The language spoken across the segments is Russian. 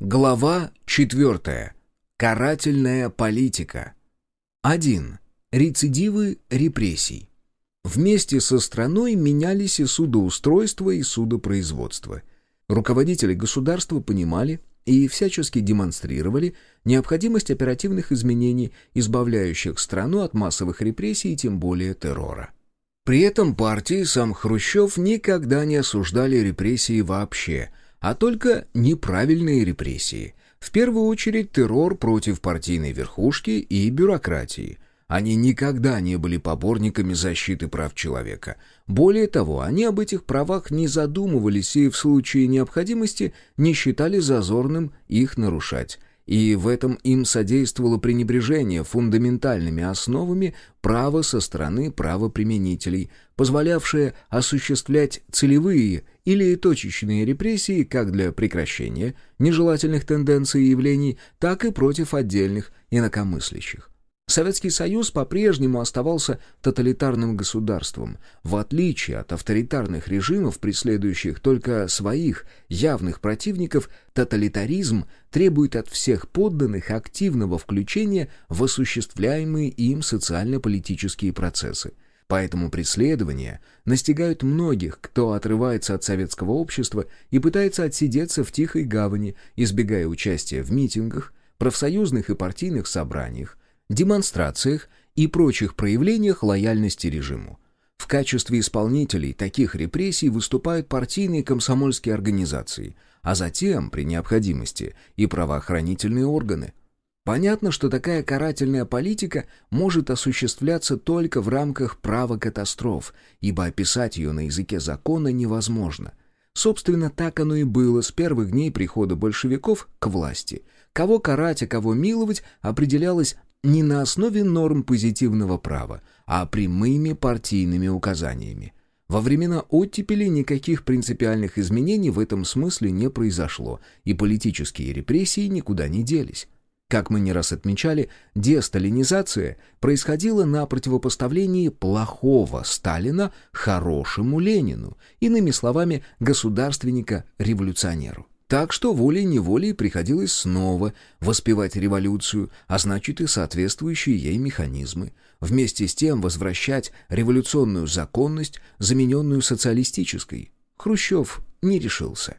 Глава 4. Карательная политика. 1. Рецидивы репрессий. Вместе со страной менялись и судоустройство, и судопроизводство. Руководители государства понимали и всячески демонстрировали необходимость оперативных изменений, избавляющих страну от массовых репрессий и тем более террора. При этом партии сам Хрущев никогда не осуждали репрессии вообще – а только неправильные репрессии. В первую очередь террор против партийной верхушки и бюрократии. Они никогда не были поборниками защиты прав человека. Более того, они об этих правах не задумывались и в случае необходимости не считали зазорным их нарушать и в этом им содействовало пренебрежение фундаментальными основами права со стороны правоприменителей, позволявшее осуществлять целевые или точечные репрессии как для прекращения нежелательных тенденций и явлений, так и против отдельных инакомыслящих. Советский Союз по-прежнему оставался тоталитарным государством, в отличие от авторитарных режимов, преследующих только своих явных противников, тоталитаризм требует от всех подданных активного включения в осуществляемые им социально-политические процессы. Поэтому преследования настигают многих, кто отрывается от советского общества и пытается отсидеться в тихой гавани, избегая участия в митингах, профсоюзных и партийных собраниях, демонстрациях и прочих проявлениях лояльности режиму. В качестве исполнителей таких репрессий выступают партийные комсомольские организации, а затем, при необходимости, и правоохранительные органы. Понятно, что такая карательная политика может осуществляться только в рамках права катастроф, ибо описать ее на языке закона невозможно. Собственно, так оно и было с первых дней прихода большевиков к власти. Кого карать, а кого миловать определялось не на основе норм позитивного права, а прямыми партийными указаниями. Во времена оттепели никаких принципиальных изменений в этом смысле не произошло, и политические репрессии никуда не делись. Как мы не раз отмечали, десталинизация происходила на противопоставлении плохого Сталина хорошему Ленину, иными словами, государственника-революционеру. Так что волей-неволей приходилось снова воспевать революцию, а значит и соответствующие ей механизмы. Вместе с тем возвращать революционную законность, замененную социалистической. Хрущев не решился.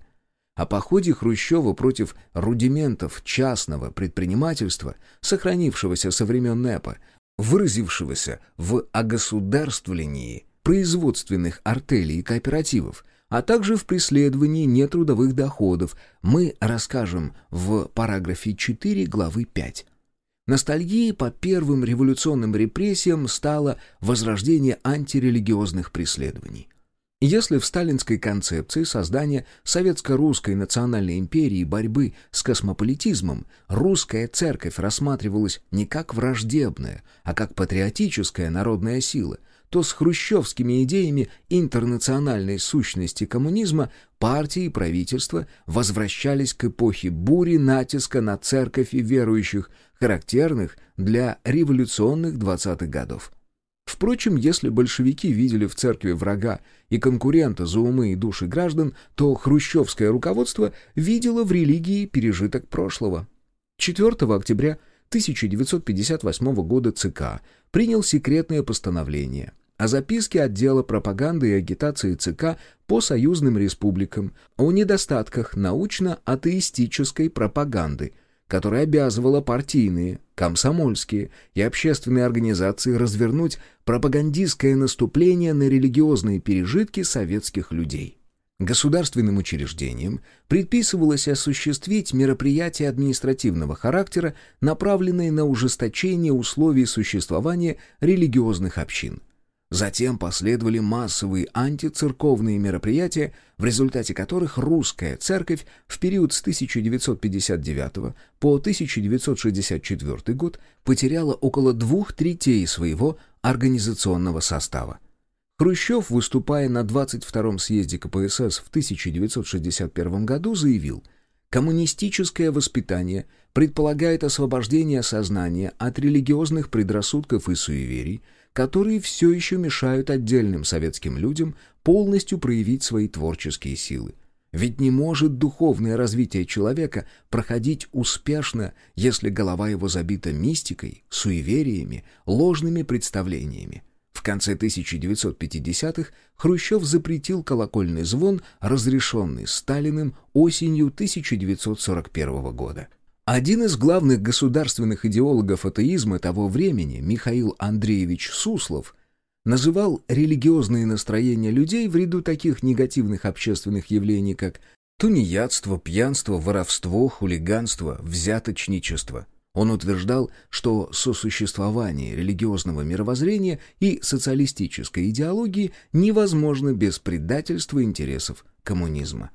О походе Хрущева против рудиментов частного предпринимательства, сохранившегося со времен НЭПа, выразившегося в огосударствлении производственных артелей и кооперативов, а также в преследовании нетрудовых доходов, мы расскажем в параграфе 4 главы 5. Ностальгией по первым революционным репрессиям стало возрождение антирелигиозных преследований. Если в сталинской концепции создания советско-русской национальной империи борьбы с космополитизмом русская церковь рассматривалась не как враждебная, а как патриотическая народная сила – то с хрущевскими идеями интернациональной сущности коммунизма партии и правительство возвращались к эпохе бури натиска на церковь и верующих, характерных для революционных 20-х годов. Впрочем, если большевики видели в церкви врага и конкурента за умы и души граждан, то хрущевское руководство видело в религии пережиток прошлого. 4 октября 1958 года ЦК принял секретное постановление – о записке отдела пропаганды и агитации ЦК по союзным республикам о недостатках научно-атеистической пропаганды, которая обязывала партийные, комсомольские и общественные организации развернуть пропагандистское наступление на религиозные пережитки советских людей. Государственным учреждениям предписывалось осуществить мероприятия административного характера, направленные на ужесточение условий существования религиозных общин – Затем последовали массовые антицерковные мероприятия, в результате которых русская церковь в период с 1959 по 1964 год потеряла около двух третей своего организационного состава. Хрущев, выступая на 22-м съезде КПСС в 1961 году, заявил «Коммунистическое воспитание предполагает освобождение сознания от религиозных предрассудков и суеверий, которые все еще мешают отдельным советским людям полностью проявить свои творческие силы. Ведь не может духовное развитие человека проходить успешно, если голова его забита мистикой, суевериями, ложными представлениями. В конце 1950-х Хрущев запретил колокольный звон, разрешенный Сталиным осенью 1941 года. Один из главных государственных идеологов атеизма того времени, Михаил Андреевич Суслов, называл религиозные настроения людей в ряду таких негативных общественных явлений, как тунеядство, пьянство, воровство, хулиганство, взяточничество. Он утверждал, что сосуществование религиозного мировоззрения и социалистической идеологии невозможно без предательства интересов коммунизма.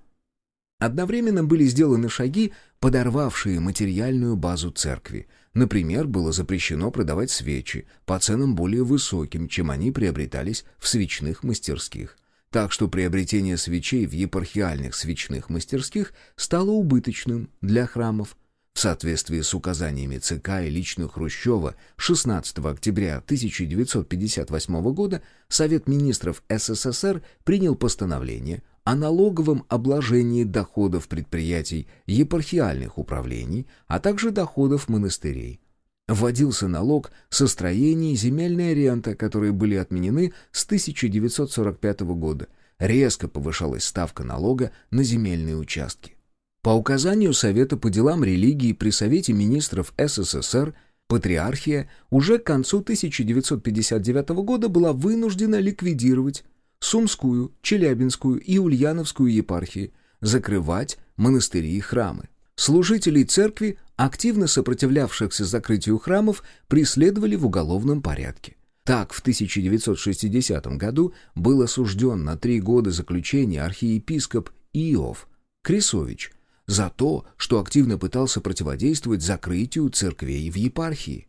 Одновременно были сделаны шаги, подорвавшие материальную базу церкви – Например, было запрещено продавать свечи по ценам более высоким, чем они приобретались в свечных мастерских. Так что приобретение свечей в епархиальных свечных мастерских стало убыточным для храмов. В соответствии с указаниями ЦК и лично Хрущева 16 октября 1958 года Совет министров СССР принял постановление о налоговом обложении доходов предприятий епархиальных управлений, а также доходов монастырей. Вводился налог со строений и земельная рента, которые были отменены с 1945 года. Резко повышалась ставка налога на земельные участки. По указанию Совета по делам религии при Совете министров СССР Патриархия уже к концу 1959 года была вынуждена ликвидировать Сумскую, Челябинскую и Ульяновскую епархии, закрывать монастыри и храмы. Служителей церкви, активно сопротивлявшихся закрытию храмов, преследовали в уголовном порядке. Так, в 1960 году был осужден на три года заключения архиепископ Иов Крисович за то, что активно пытался противодействовать закрытию церквей в епархии.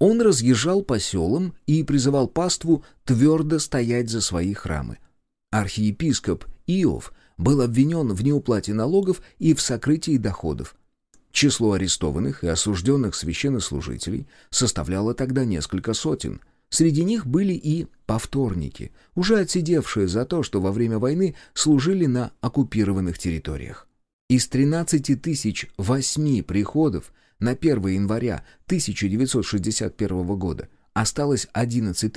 Он разъезжал по селам и призывал паству твердо стоять за свои храмы. Архиепископ Иов был обвинен в неуплате налогов и в сокрытии доходов. Число арестованных и осужденных священнослужителей составляло тогда несколько сотен. Среди них были и повторники, уже отсидевшие за то, что во время войны служили на оккупированных территориях. Из 13 тысяч восьми приходов на 1 января 1961 года осталось 11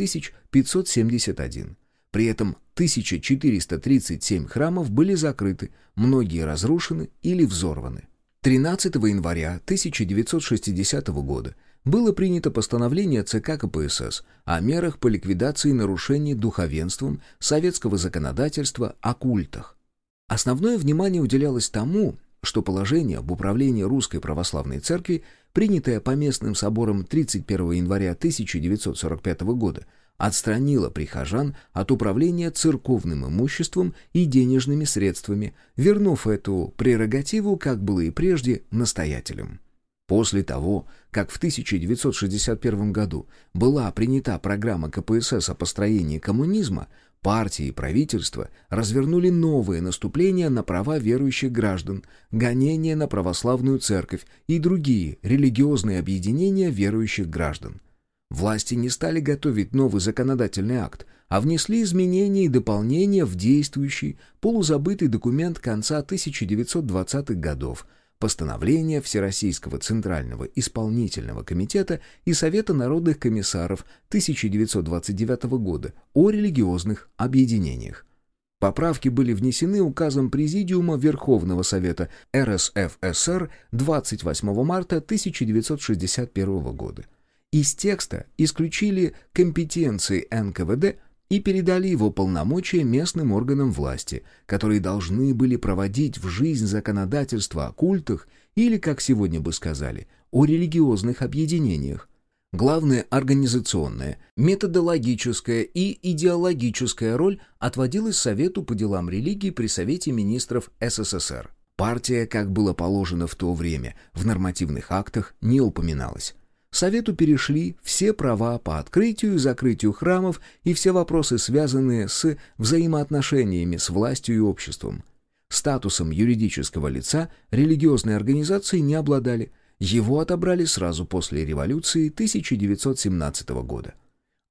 571. При этом 1437 храмов были закрыты, многие разрушены или взорваны. 13 января 1960 года было принято постановление ЦК КПСС о мерах по ликвидации нарушений духовенством советского законодательства о культах. Основное внимание уделялось тому, что положение об управлении Русской Православной Церкви, принятое по местным соборам 31 января 1945 года, отстранило прихожан от управления церковным имуществом и денежными средствами, вернув эту прерогативу, как было и прежде, настоятелям. После того, как в 1961 году была принята программа КПСС о построении коммунизма, партии и правительство развернули новые наступления на права верующих граждан, гонения на православную церковь и другие религиозные объединения верующих граждан. Власти не стали готовить новый законодательный акт, а внесли изменения и дополнения в действующий, полузабытый документ конца 1920-х годов – постановление Всероссийского Центрального Исполнительного Комитета и Совета народных комиссаров 1929 года о религиозных объединениях. Поправки были внесены указом Президиума Верховного Совета РСФСР 28 марта 1961 года. Из текста исключили компетенции НКВД и передали его полномочия местным органам власти, которые должны были проводить в жизнь законодательство о культах или, как сегодня бы сказали, о религиозных объединениях. Главная организационная, методологическая и идеологическая роль отводилась Совету по делам религии при Совете министров СССР. Партия, как было положено в то время, в нормативных актах не упоминалась. Совету перешли все права по открытию и закрытию храмов и все вопросы, связанные с взаимоотношениями с властью и обществом. Статусом юридического лица религиозные организации не обладали, его отобрали сразу после революции 1917 года.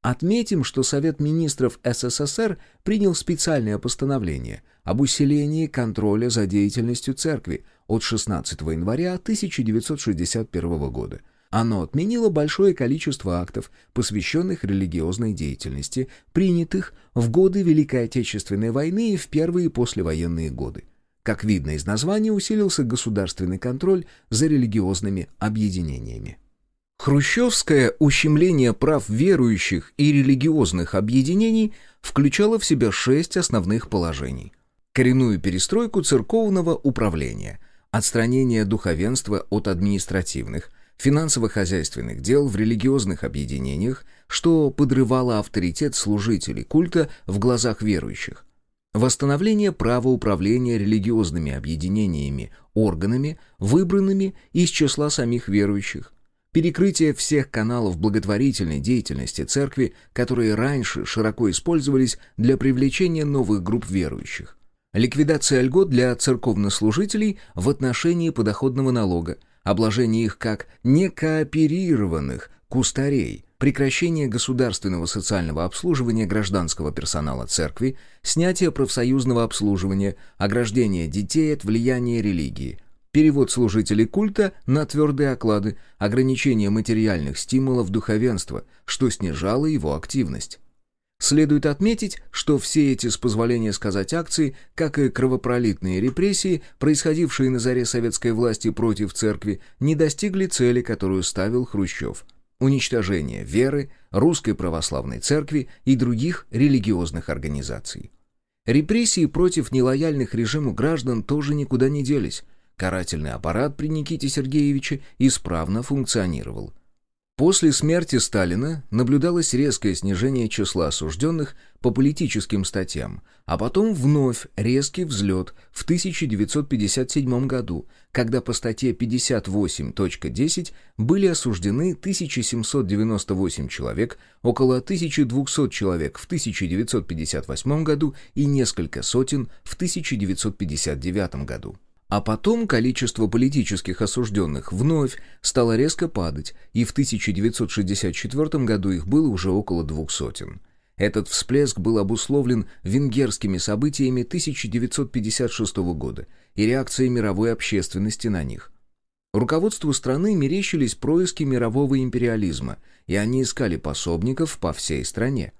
Отметим, что Совет министров СССР принял специальное постановление об усилении контроля за деятельностью церкви от 16 января 1961 года. Оно отменило большое количество актов, посвященных религиозной деятельности, принятых в годы Великой Отечественной войны и в первые послевоенные годы. Как видно из названия, усилился государственный контроль за религиозными объединениями. Хрущевское ущемление прав верующих и религиозных объединений включало в себя шесть основных положений. Коренную перестройку церковного управления, отстранение духовенства от административных, финансово-хозяйственных дел в религиозных объединениях, что подрывало авторитет служителей культа в глазах верующих, восстановление права управления религиозными объединениями органами, выбранными из числа самих верующих, перекрытие всех каналов благотворительной деятельности церкви, которые раньше широко использовались для привлечения новых групп верующих, ликвидация льгот для церковнослужителей в отношении подоходного налога, обложение их как некооперированных кустарей, прекращение государственного социального обслуживания гражданского персонала церкви, снятие профсоюзного обслуживания, ограждение детей от влияния религии – перевод служителей культа на твердые оклады, ограничение материальных стимулов духовенства, что снижало его активность. Следует отметить, что все эти, с позволения сказать, акции, как и кровопролитные репрессии, происходившие на заре советской власти против церкви, не достигли цели, которую ставил Хрущев – уничтожение веры, русской православной церкви и других религиозных организаций. Репрессии против нелояльных режиму граждан тоже никуда не делись – Карательный аппарат при Никите Сергеевиче исправно функционировал. После смерти Сталина наблюдалось резкое снижение числа осужденных по политическим статьям, а потом вновь резкий взлет в 1957 году, когда по статье 58.10 были осуждены 1798 человек, около 1200 человек в 1958 году и несколько сотен в 1959 году. А потом количество политических осужденных вновь стало резко падать, и в 1964 году их было уже около двух сотен. Этот всплеск был обусловлен венгерскими событиями 1956 года и реакцией мировой общественности на них. Руководству страны мерещились происки мирового империализма, и они искали пособников по всей стране.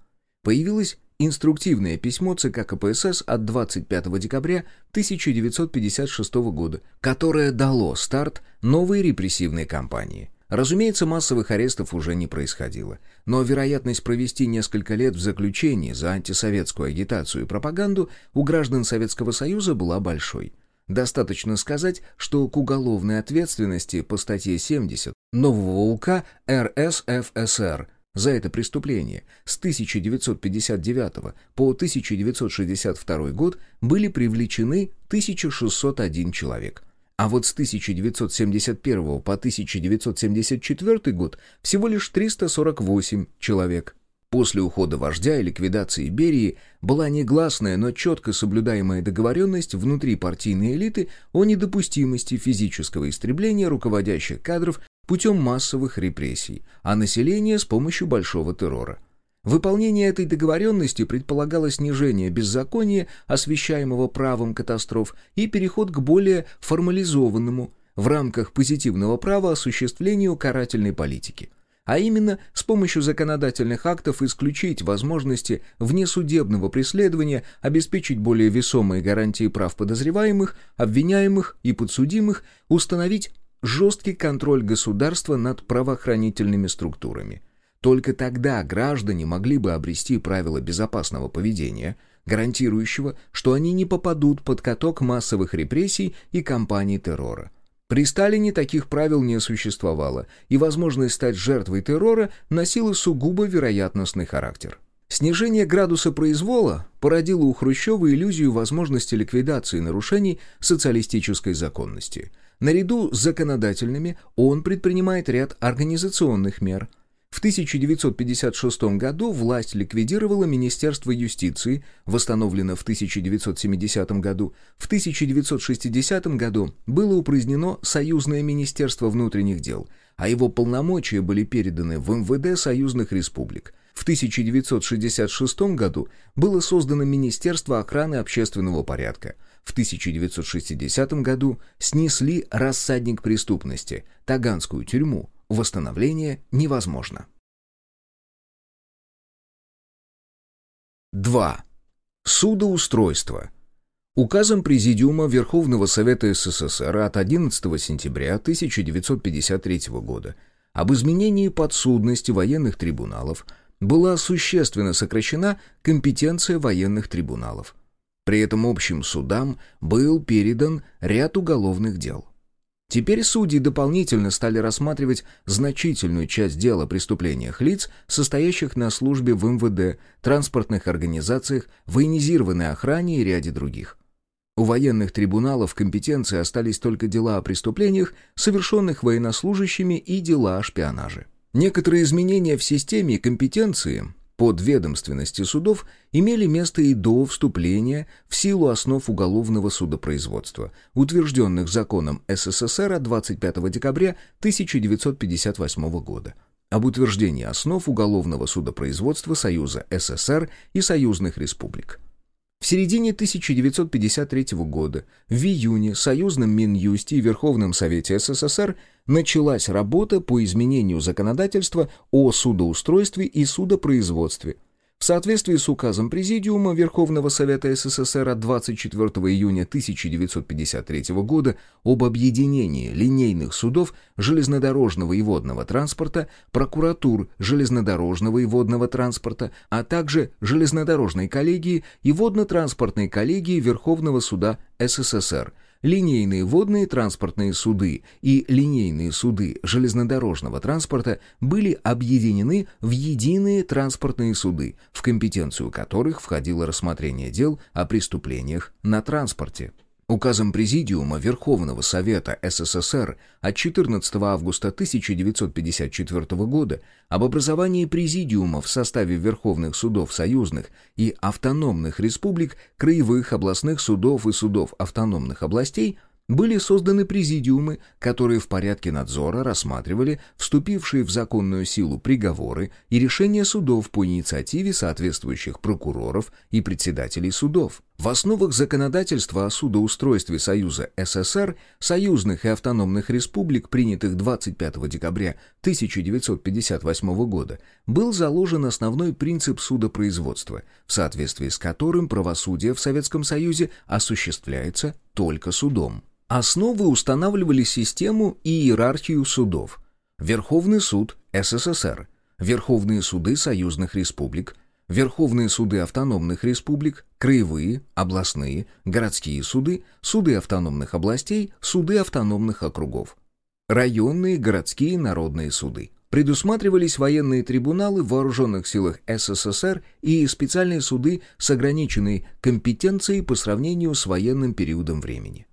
Появилась Инструктивное письмо ЦК КПСС от 25 декабря 1956 года, которое дало старт новой репрессивной кампании. Разумеется, массовых арестов уже не происходило, но вероятность провести несколько лет в заключении за антисоветскую агитацию и пропаганду у граждан Советского Союза была большой. Достаточно сказать, что к уголовной ответственности по статье 70 нового УК РСФСР – за это преступление с 1959 по 1962 год были привлечены 1601 человек. А вот с 1971 по 1974 год всего лишь 348 человек. После ухода вождя и ликвидации Берии была негласная, но четко соблюдаемая договоренность внутри партийной элиты о недопустимости физического истребления руководящих кадров путем массовых репрессий, а население с помощью большого террора. Выполнение этой договоренности предполагало снижение беззакония, освещаемого правом катастроф, и переход к более формализованному, в рамках позитивного права осуществлению карательной политики – а именно с помощью законодательных актов исключить возможности внесудебного преследования, обеспечить более весомые гарантии прав подозреваемых, обвиняемых и подсудимых, установить жесткий контроль государства над правоохранительными структурами. Только тогда граждане могли бы обрести правила безопасного поведения, гарантирующего, что они не попадут под каток массовых репрессий и кампаний террора. При Сталине таких правил не существовало, и возможность стать жертвой террора носила сугубо вероятностный характер. Снижение градуса произвола породило у Хрущева иллюзию возможности ликвидации нарушений социалистической законности – Наряду с законодательными он предпринимает ряд организационных мер. В 1956 году власть ликвидировала Министерство юстиции, восстановлено в 1970 году. В 1960 году было упразднено Союзное Министерство внутренних дел, а его полномочия были переданы в МВД союзных республик. В 1966 году было создано Министерство охраны общественного порядка. В 1960 году снесли рассадник преступности, Таганскую тюрьму. Восстановление невозможно. 2. Судоустройство. Указом Президиума Верховного Совета СССР от 11 сентября 1953 года об изменении подсудности военных трибуналов была существенно сокращена компетенция военных трибуналов. При этом общим судам был передан ряд уголовных дел. Теперь судьи дополнительно стали рассматривать значительную часть дела о преступлениях лиц, состоящих на службе в МВД, транспортных организациях, военизированной охране и ряде других. У военных трибуналов компетенции остались только дела о преступлениях, совершенных военнослужащими и дела о шпионаже. Некоторые изменения в системе компетенции подведомственности судов имели место и до вступления в силу основ уголовного судопроизводства, утвержденных законом СССР от 25 декабря 1958 года об утверждении основ уголовного судопроизводства Союза СССР и союзных республик. В середине 1953 года, в июне, Союзным Минюсте и Верховном Совете СССР началась работа по изменению законодательства о судоустройстве и судопроизводстве – в соответствии с указом Президиума Верховного Совета СССР от 24 июня 1953 года об объединении линейных судов железнодорожного и водного транспорта, прокуратур железнодорожного и водного транспорта, а также железнодорожной коллегии и водно-транспортной коллегии Верховного Суда СССР – линейные водные транспортные суды и линейные суды железнодорожного транспорта были объединены в единые транспортные суды, в компетенцию которых входило рассмотрение дел о преступлениях на транспорте. Указом Президиума Верховного Совета СССР от 14 августа 1954 года об образовании Президиума в составе Верховных судов союзных и автономных республик, краевых областных судов и судов автономных областей были созданы президиумы, которые в порядке надзора рассматривали вступившие в законную силу приговоры и решения судов по инициативе соответствующих прокуроров и председателей судов. В основах законодательства о судоустройстве Союза СССР, союзных и автономных республик, принятых 25 декабря 1958 года, был заложен основной принцип судопроизводства, в соответствии с которым правосудие в Советском Союзе осуществляется только судом. Основы устанавливали систему и иерархию судов. Верховный суд СССР, Верховные суды союзных республик, Верховные суды автономных республик, краевые, областные, городские суды, суды автономных областей, суды автономных округов, районные, городские, народные суды. Предусматривались военные трибуналы в вооруженных силах СССР и специальные суды с ограниченной компетенцией по сравнению с военным периодом времени.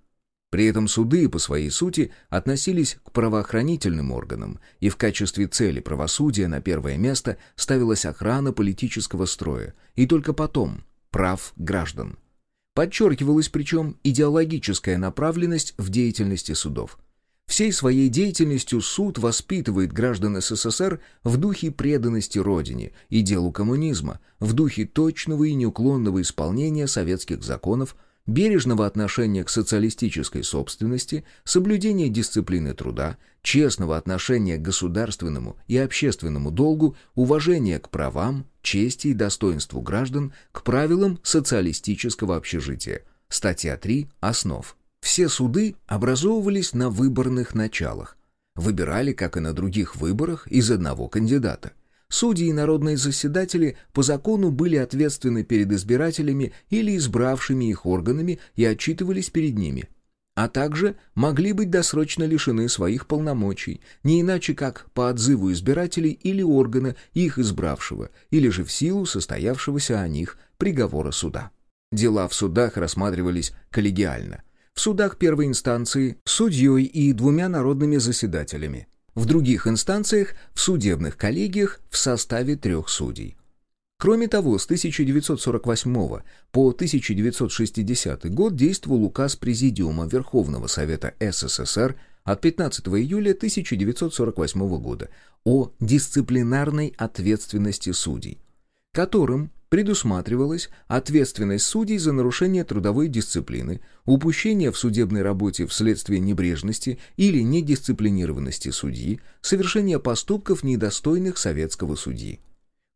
При этом суды по своей сути относились к правоохранительным органам, и в качестве цели правосудия на первое место ставилась охрана политического строя, и только потом прав граждан. Подчеркивалась причем идеологическая направленность в деятельности судов. Всей своей деятельностью суд воспитывает граждан СССР в духе преданности Родине и делу коммунизма, в духе точного и неуклонного исполнения советских законов бережного отношения к социалистической собственности, соблюдения дисциплины труда, честного отношения к государственному и общественному долгу, уважения к правам, чести и достоинству граждан, к правилам социалистического общежития. Статья 3. Основ. Все суды образовывались на выборных началах. Выбирали, как и на других выборах, из одного кандидата – Судьи и народные заседатели по закону были ответственны перед избирателями или избравшими их органами и отчитывались перед ними, а также могли быть досрочно лишены своих полномочий, не иначе как по отзыву избирателей или органа их избравшего, или же в силу состоявшегося о них приговора суда. Дела в судах рассматривались коллегиально. В судах первой инстанции – судьей и двумя народными заседателями – в других инстанциях, в судебных коллегиях в составе трех судей. Кроме того, с 1948 по 1960 год действовал указ Президиума Верховного Совета СССР от 15 июля 1948 года о дисциплинарной ответственности судей, которым предусматривалась ответственность судей за нарушение трудовой дисциплины, упущение в судебной работе вследствие небрежности или недисциплинированности судьи, совершение поступков, недостойных советского судьи.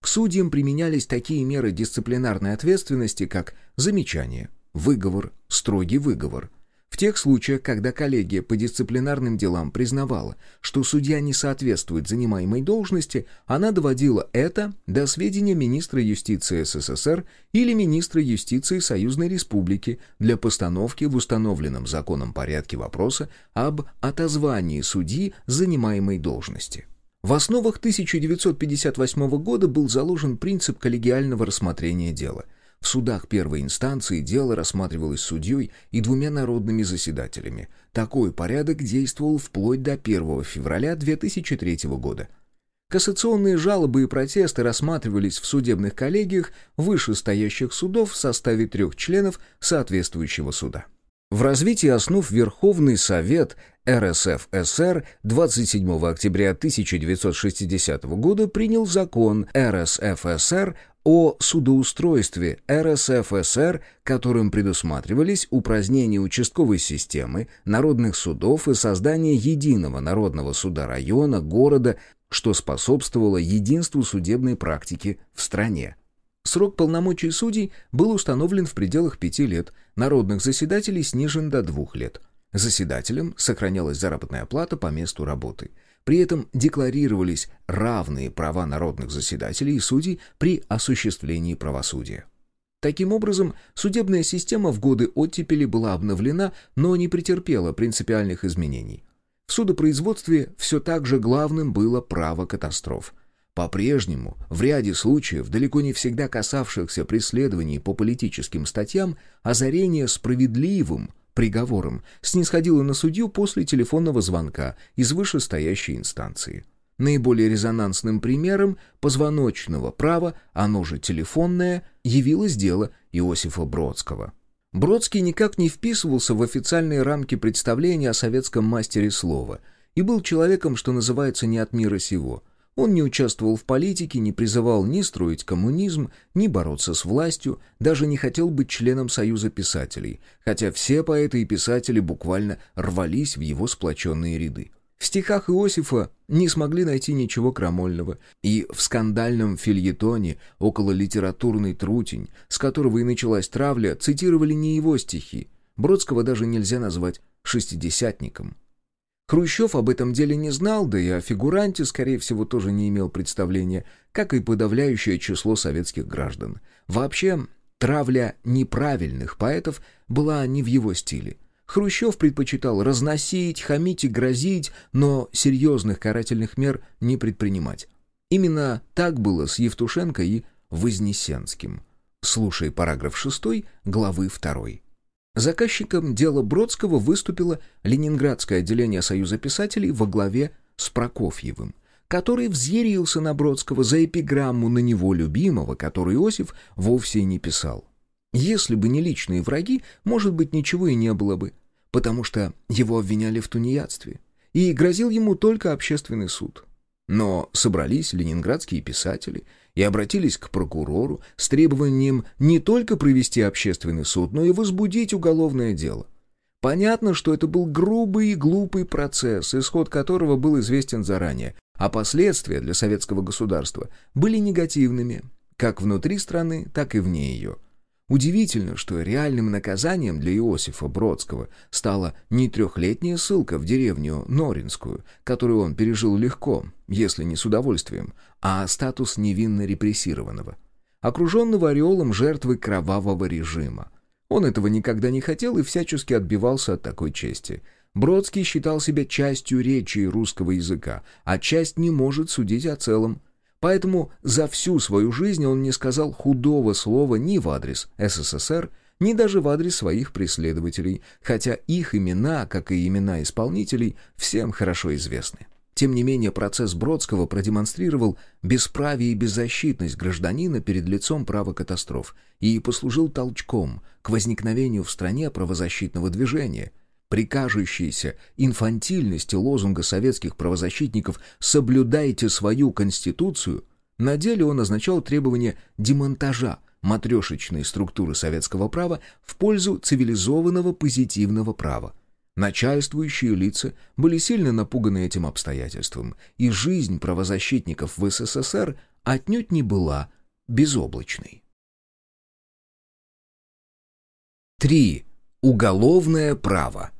К судьям применялись такие меры дисциплинарной ответственности, как замечание, выговор, строгий выговор – в тех случаях, когда коллегия по дисциплинарным делам признавала, что судья не соответствует занимаемой должности, она доводила это до сведения министра юстиции СССР или министра юстиции Союзной Республики для постановки в установленном законом порядке вопроса об отозвании судьи занимаемой должности. В основах 1958 года был заложен принцип коллегиального рассмотрения дела – в судах первой инстанции дело рассматривалось судьей и двумя народными заседателями. Такой порядок действовал вплоть до 1 февраля 2003 года. Кассационные жалобы и протесты рассматривались в судебных коллегиях вышестоящих судов в составе трех членов соответствующего суда. В развитии основ Верховный Совет РСФСР 27 октября 1960 года принял закон РСФСР о судоустройстве РСФСР, которым предусматривались упразднение участковой системы, народных судов и создание единого народного суда района, города, что способствовало единству судебной практики в стране. Срок полномочий судей был установлен в пределах пяти лет, народных заседателей снижен до двух лет. Заседателям сохранялась заработная плата по месту работы – при этом декларировались равные права народных заседателей и судей при осуществлении правосудия. Таким образом, судебная система в годы оттепели была обновлена, но не претерпела принципиальных изменений. В судопроизводстве все так же главным было право катастроф. По-прежнему, в ряде случаев, далеко не всегда касавшихся преследований по политическим статьям, озарение справедливым приговором снисходила на судью после телефонного звонка из вышестоящей инстанции. Наиболее резонансным примером позвоночного права, оно же телефонное, явилось дело Иосифа Бродского. Бродский никак не вписывался в официальные рамки представления о советском мастере слова и был человеком, что называется, не от мира сего – он не участвовал в политике, не призывал ни строить коммунизм, ни бороться с властью, даже не хотел быть членом Союза писателей, хотя все поэты и писатели буквально рвались в его сплоченные ряды. В стихах Иосифа не смогли найти ничего крамольного, и в скандальном фильетоне около литературной трутень, с которого и началась травля, цитировали не его стихи. Бродского даже нельзя назвать шестидесятником. Хрущев об этом деле не знал, да и о фигуранте, скорее всего, тоже не имел представления, как и подавляющее число советских граждан. Вообще, травля неправильных поэтов была не в его стиле. Хрущев предпочитал разносить, хамить и грозить, но серьезных карательных мер не предпринимать. Именно так было с Евтушенко и Вознесенским. Слушай параграф 6 главы 2. Заказчиком дела Бродского выступило Ленинградское отделение Союза писателей во главе с Прокофьевым, который взъярился на Бродского за эпиграмму на него любимого, который Иосиф вовсе не писал. Если бы не личные враги, может быть, ничего и не было бы, потому что его обвиняли в тунеядстве, и грозил ему только общественный суд. Но собрались ленинградские писатели и обратились к прокурору с требованием не только провести общественный суд, но и возбудить уголовное дело. Понятно, что это был грубый и глупый процесс, исход которого был известен заранее, а последствия для советского государства были негативными, как внутри страны, так и вне ее – Удивительно, что реальным наказанием для Иосифа Бродского стала не трехлетняя ссылка в деревню Норинскую, которую он пережил легко, если не с удовольствием, а статус невинно репрессированного, окруженного ореолом жертвы кровавого режима. Он этого никогда не хотел и всячески отбивался от такой чести. Бродский считал себя частью речи русского языка, а часть не может судить о целом. Поэтому за всю свою жизнь он не сказал худого слова ни в адрес СССР, ни даже в адрес своих преследователей, хотя их имена, как и имена исполнителей, всем хорошо известны. Тем не менее, процесс Бродского продемонстрировал бесправие и беззащитность гражданина перед лицом права катастроф и послужил толчком к возникновению в стране правозащитного движения. При инфантильности лозунга советских правозащитников «соблюдайте свою конституцию» на деле он означал требование демонтажа матрешечной структуры советского права в пользу цивилизованного позитивного права. Начальствующие лица были сильно напуганы этим обстоятельством, и жизнь правозащитников в СССР отнюдь не была безоблачной. 3. Уголовное право.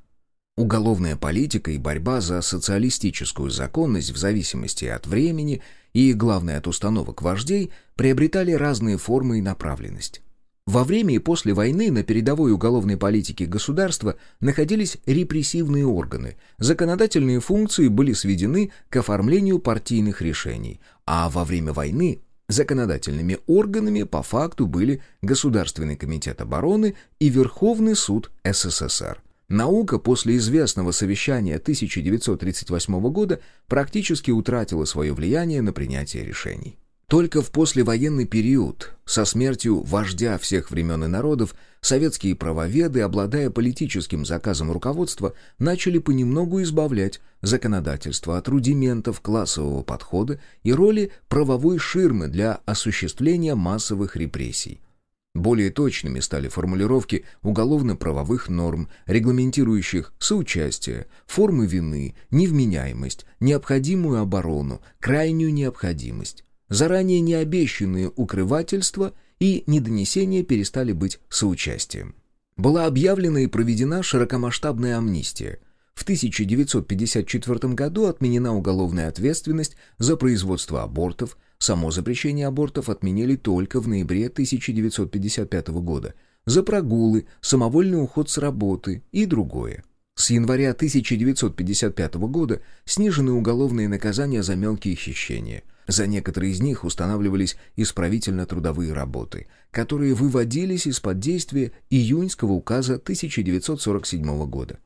Уголовная политика и борьба за социалистическую законность в зависимости от времени и, главное, от установок вождей приобретали разные формы и направленность. Во время и после войны на передовой уголовной политике государства находились репрессивные органы, законодательные функции были сведены к оформлению партийных решений, а во время войны законодательными органами по факту были Государственный комитет обороны и Верховный суд СССР. Наука после известного совещания 1938 года практически утратила свое влияние на принятие решений. Только в послевоенный период, со смертью вождя всех времен и народов, советские правоведы, обладая политическим заказом руководства, начали понемногу избавлять законодательство от рудиментов классового подхода и роли правовой ширмы для осуществления массовых репрессий. Более точными стали формулировки уголовно-правовых норм, регламентирующих соучастие, формы вины, невменяемость, необходимую оборону, крайнюю необходимость. Заранее необещанные укрывательства и недонесения перестали быть соучастием. Была объявлена и проведена широкомасштабная амнистия. В 1954 году отменена уголовная ответственность за производство абортов – Само запрещение абортов отменили только в ноябре 1955 года. За прогулы, самовольный уход с работы и другое. С января 1955 года снижены уголовные наказания за мелкие хищения. За некоторые из них устанавливались исправительно-трудовые работы, которые выводились из-под действия июньского указа 1947 года.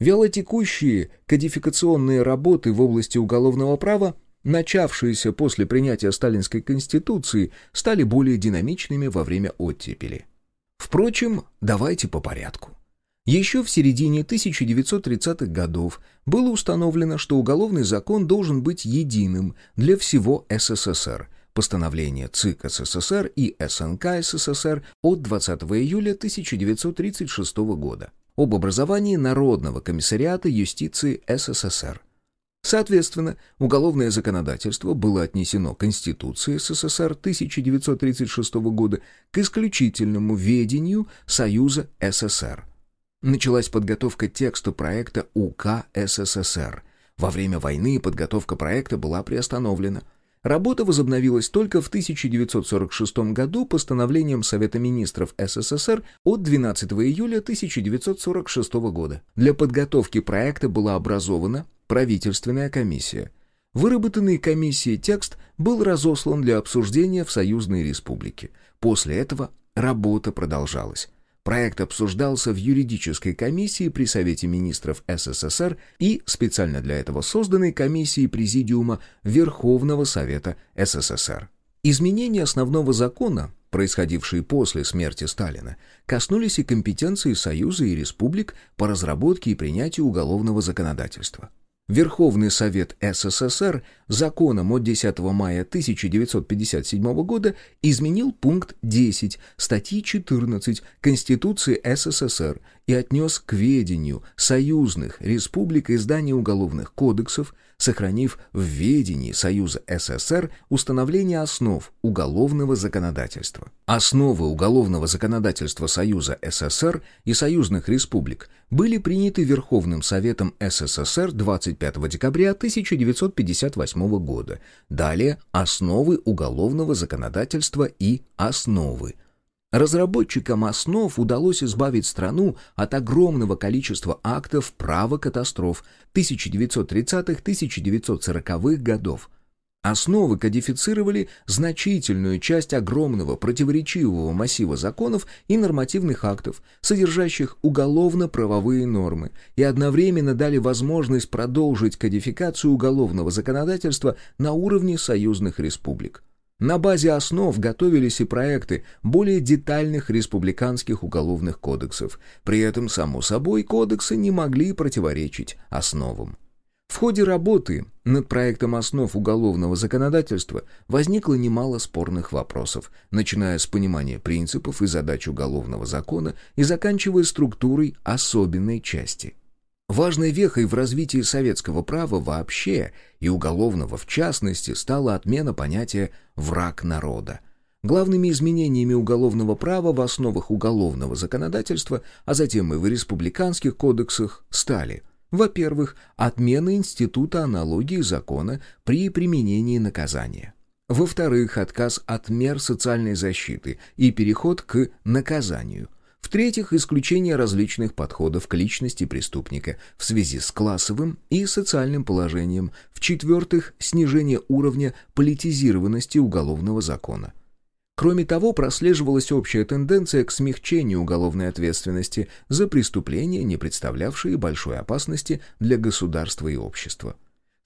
Вялотекущие кодификационные работы в области уголовного права начавшиеся после принятия Сталинской Конституции, стали более динамичными во время оттепели. Впрочем, давайте по порядку. Еще в середине 1930-х годов было установлено, что уголовный закон должен быть единым для всего СССР, постановление ЦИК СССР и СНК СССР от 20 июля 1936 года об образовании Народного комиссариата юстиции СССР – Соответственно, уголовное законодательство было отнесено Конституции СССР 1936 года к исключительному ведению Союза СССР. Началась подготовка текста проекта УК СССР. Во время войны подготовка проекта была приостановлена – Работа возобновилась только в 1946 году постановлением Совета министров СССР от 12 июля 1946 года. Для подготовки проекта была образована правительственная комиссия. Выработанный комиссией текст был разослан для обсуждения в союзной республике. После этого работа продолжалась. Проект обсуждался в юридической комиссии при Совете министров СССР и специально для этого созданной комиссией Президиума Верховного Совета СССР. Изменения основного закона, происходившие после смерти Сталина, коснулись и компетенции Союза и республик по разработке и принятию уголовного законодательства. Верховный Совет СССР законом от 10 мая 1957 года изменил пункт 10 статьи 14 Конституции СССР и отнес к ведению союзных республик издание уголовных кодексов, сохранив в ведении Союза СССР установление основ уголовного законодательства. Основы уголовного законодательства Союза СССР и союзных республик были приняты Верховным Советом СССР 25 декабря 1958 года. Далее основы уголовного законодательства и основы Разработчикам основ удалось избавить страну от огромного количества актов права катастроф 1930-1940-х годов. Основы кодифицировали значительную часть огромного противоречивого массива законов и нормативных актов, содержащих уголовно-правовые нормы, и одновременно дали возможность продолжить кодификацию уголовного законодательства на уровне союзных республик. На базе основ готовились и проекты более детальных республиканских уголовных кодексов. При этом, само собой, кодексы не могли противоречить основам. В ходе работы над проектом основ уголовного законодательства возникло немало спорных вопросов, начиная с понимания принципов и задач уголовного закона и заканчивая структурой особенной части – Важной вехой в развитии советского права вообще и уголовного в частности стала отмена понятия «враг народа». Главными изменениями уголовного права в основах уголовного законодательства, а затем и в республиканских кодексах, стали во-первых, отмена института аналогии закона при применении наказания. Во-вторых, отказ от мер социальной защиты и переход к наказанию. В-третьих, исключение различных подходов к личности преступника в связи с классовым и социальным положением. В-четвертых, снижение уровня политизированности уголовного закона. Кроме того, прослеживалась общая тенденция к смягчению уголовной ответственности за преступления, не представлявшие большой опасности для государства и общества.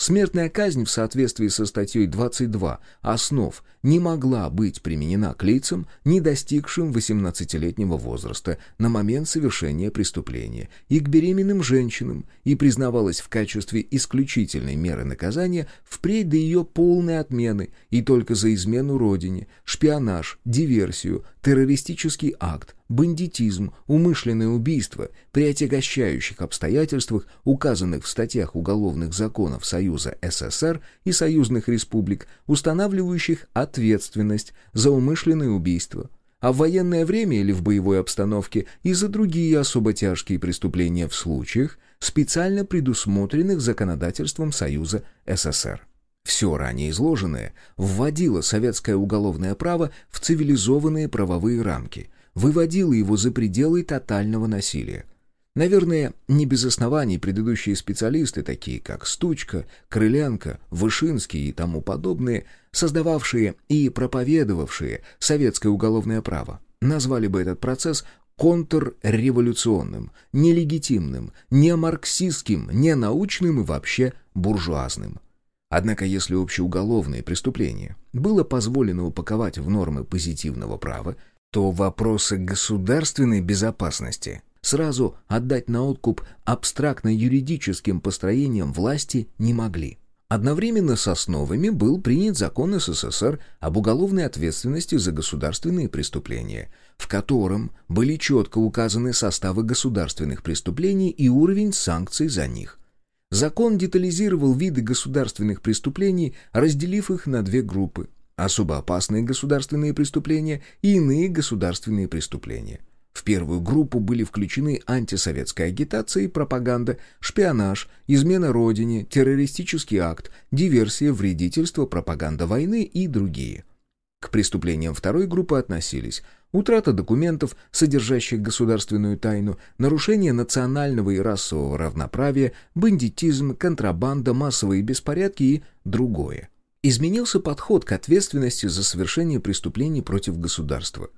Смертная казнь в соответствии со статьей 22 «Основ» не могла быть применена к лицам, не достигшим 18-летнего возраста на момент совершения преступления, и к беременным женщинам, и признавалась в качестве исключительной меры наказания впредь до ее полной отмены и только за измену родине, шпионаж, диверсию, террористический акт, бандитизм, умышленное убийство при отягощающих обстоятельствах, указанных в статьях уголовных законов Союза СССР и союзных республик, устанавливающих ответственность за умышленное убийство, а в военное время или в боевой обстановке и за другие особо тяжкие преступления в случаях, специально предусмотренных законодательством Союза СССР. Все ранее изложенное вводило советское уголовное право в цивилизованные правовые рамки – выводила его за пределы тотального насилия. Наверное, не без оснований предыдущие специалисты, такие как Стучка, Крыленко, Вышинский и тому подобные, создававшие и проповедовавшие советское уголовное право, назвали бы этот процесс контрреволюционным, нелегитимным, не марксистским, не научным и вообще буржуазным. Однако если общеуголовные преступления было позволено упаковать в нормы позитивного права, то вопросы государственной безопасности сразу отдать на откуп абстрактно-юридическим построениям власти не могли. Одновременно с основами был принят закон СССР об уголовной ответственности за государственные преступления, в котором были четко указаны составы государственных преступлений и уровень санкций за них. Закон детализировал виды государственных преступлений, разделив их на две группы особо опасные государственные преступления и иные государственные преступления. В первую группу были включены антисоветская агитация и пропаганда, шпионаж, измена родине, террористический акт, диверсия, вредительство, пропаганда войны и другие. К преступлениям второй группы относились утрата документов, содержащих государственную тайну, нарушение национального и расового равноправия, бандитизм, контрабанда, массовые беспорядки и другое. Изменился подход к ответственности за совершение преступлений против государства.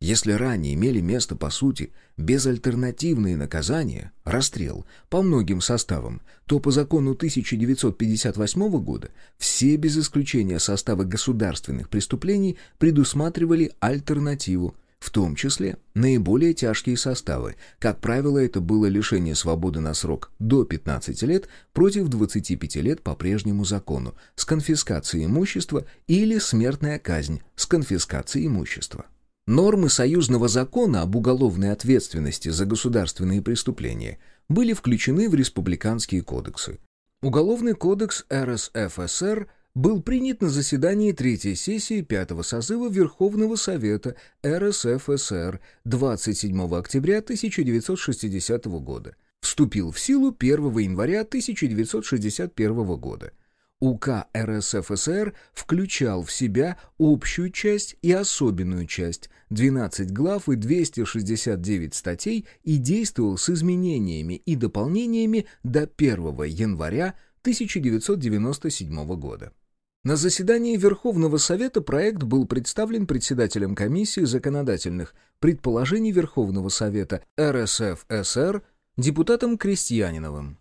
Если ранее имели место, по сути, безальтернативные наказания, расстрел, по многим составам, то по закону 1958 года все без исключения составы государственных преступлений предусматривали альтернативу – в том числе наиболее тяжкие составы. Как правило, это было лишение свободы на срок до 15 лет против 25 лет по прежнему закону с конфискацией имущества или смертная казнь с конфискацией имущества. Нормы союзного закона об уголовной ответственности за государственные преступления были включены в республиканские кодексы. Уголовный кодекс РСФСР – был принят на заседании третьей сессии пятого созыва Верховного Совета РСФСР 27 октября 1960 года. Вступил в силу 1 января 1961 года. УК РСФСР включал в себя общую часть и особенную часть, 12 глав и 269 статей и действовал с изменениями и дополнениями до 1 января 1997 года. На заседании Верховного Совета проект был представлен председателем комиссии законодательных предположений Верховного Совета РСФСР депутатом Крестьяниновым.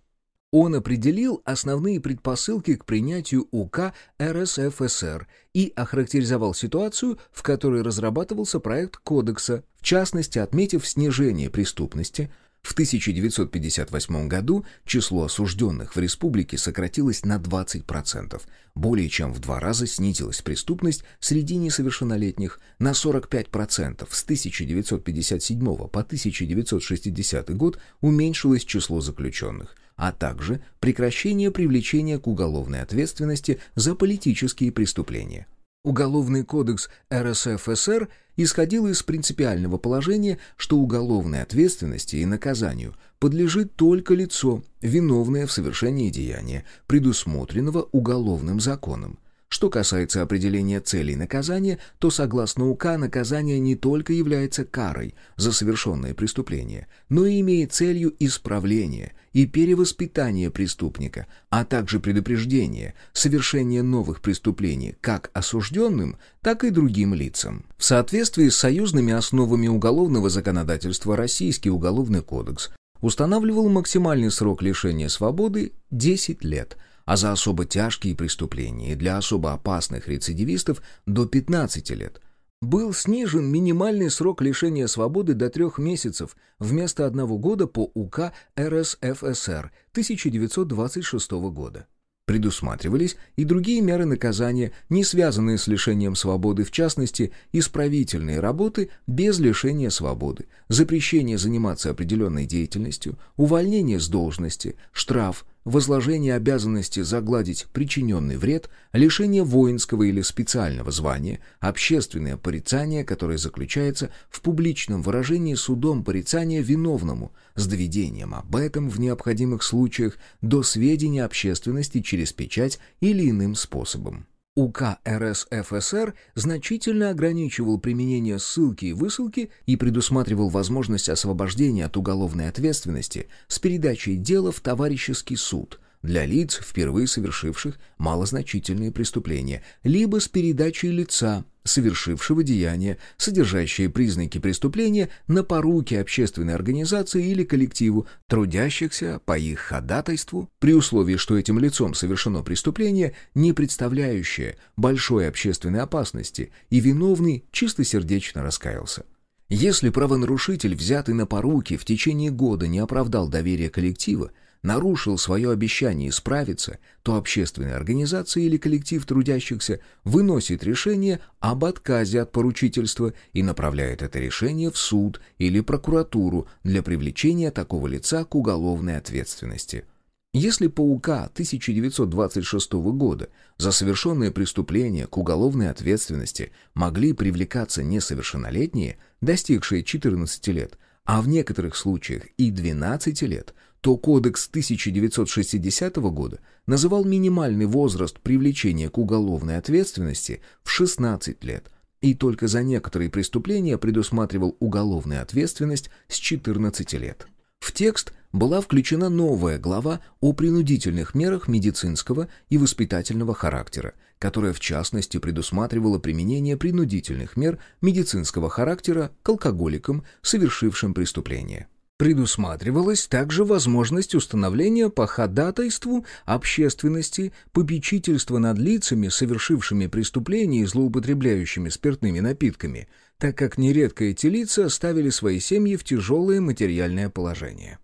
Он определил основные предпосылки к принятию УК РСФСР и охарактеризовал ситуацию, в которой разрабатывался проект кодекса, в частности отметив снижение преступности – в 1958 году число осужденных в республике сократилось на 20%, более чем в два раза снизилась преступность среди несовершеннолетних на 45%, с 1957 по 1960 год уменьшилось число заключенных, а также прекращение привлечения к уголовной ответственности за политические преступления. Уголовный кодекс РСФСР исходил из принципиального положения, что уголовной ответственности и наказанию подлежит только лицо, виновное в совершении деяния, предусмотренного уголовным законом. Что касается определения целей наказания, то согласно УК наказание не только является карой за совершенное преступление, но и имеет целью исправления и перевоспитания преступника, а также предупреждение совершения новых преступлений как осужденным, так и другим лицам. В соответствии с союзными основами уголовного законодательства Российский уголовный кодекс устанавливал максимальный срок лишения свободы 10 лет – а за особо тяжкие преступления для особо опасных рецидивистов до 15 лет. Был снижен минимальный срок лишения свободы до трех месяцев вместо одного года по УК РСФСР 1926 года. Предусматривались и другие меры наказания, не связанные с лишением свободы, в частности, исправительные работы без лишения свободы, запрещение заниматься определенной деятельностью, увольнение с должности, штраф, возложение обязанности загладить причиненный вред, лишение воинского или специального звания, общественное порицание, которое заключается в публичном выражении судом порицания виновному с доведением об этом в необходимых случаях до сведения общественности через печать или иным способом. УК РСФСР значительно ограничивал применение ссылки и высылки и предусматривал возможность освобождения от уголовной ответственности с передачей дела в товарищеский суд – для лиц, впервые совершивших малозначительные преступления, либо с передачей лица, совершившего деяние, содержащее признаки преступления, на поруки общественной организации или коллективу, трудящихся по их ходатайству, при условии, что этим лицом совершено преступление, не представляющее большой общественной опасности, и виновный чистосердечно раскаялся. Если правонарушитель, взятый на поруки, в течение года не оправдал доверия коллектива, нарушил свое обещание исправиться, то общественная организация или коллектив трудящихся выносит решение об отказе от поручительства и направляет это решение в суд или прокуратуру для привлечения такого лица к уголовной ответственности. Если по УК 1926 года за совершенные преступления к уголовной ответственности могли привлекаться несовершеннолетние, достигшие 14 лет, а в некоторых случаях и 12 лет, то Кодекс 1960 года называл минимальный возраст привлечения к уголовной ответственности в 16 лет и только за некоторые преступления предусматривал уголовную ответственность с 14 лет. В текст была включена новая глава о принудительных мерах медицинского и воспитательного характера, которая в частности предусматривала применение принудительных мер медицинского характера к алкоголикам, совершившим преступление. Предусматривалась также возможность установления по ходатайству общественности попечительства над лицами, совершившими преступления и злоупотребляющими спиртными напитками, так как нередко эти лица ставили свои семьи в тяжелое материальное положение.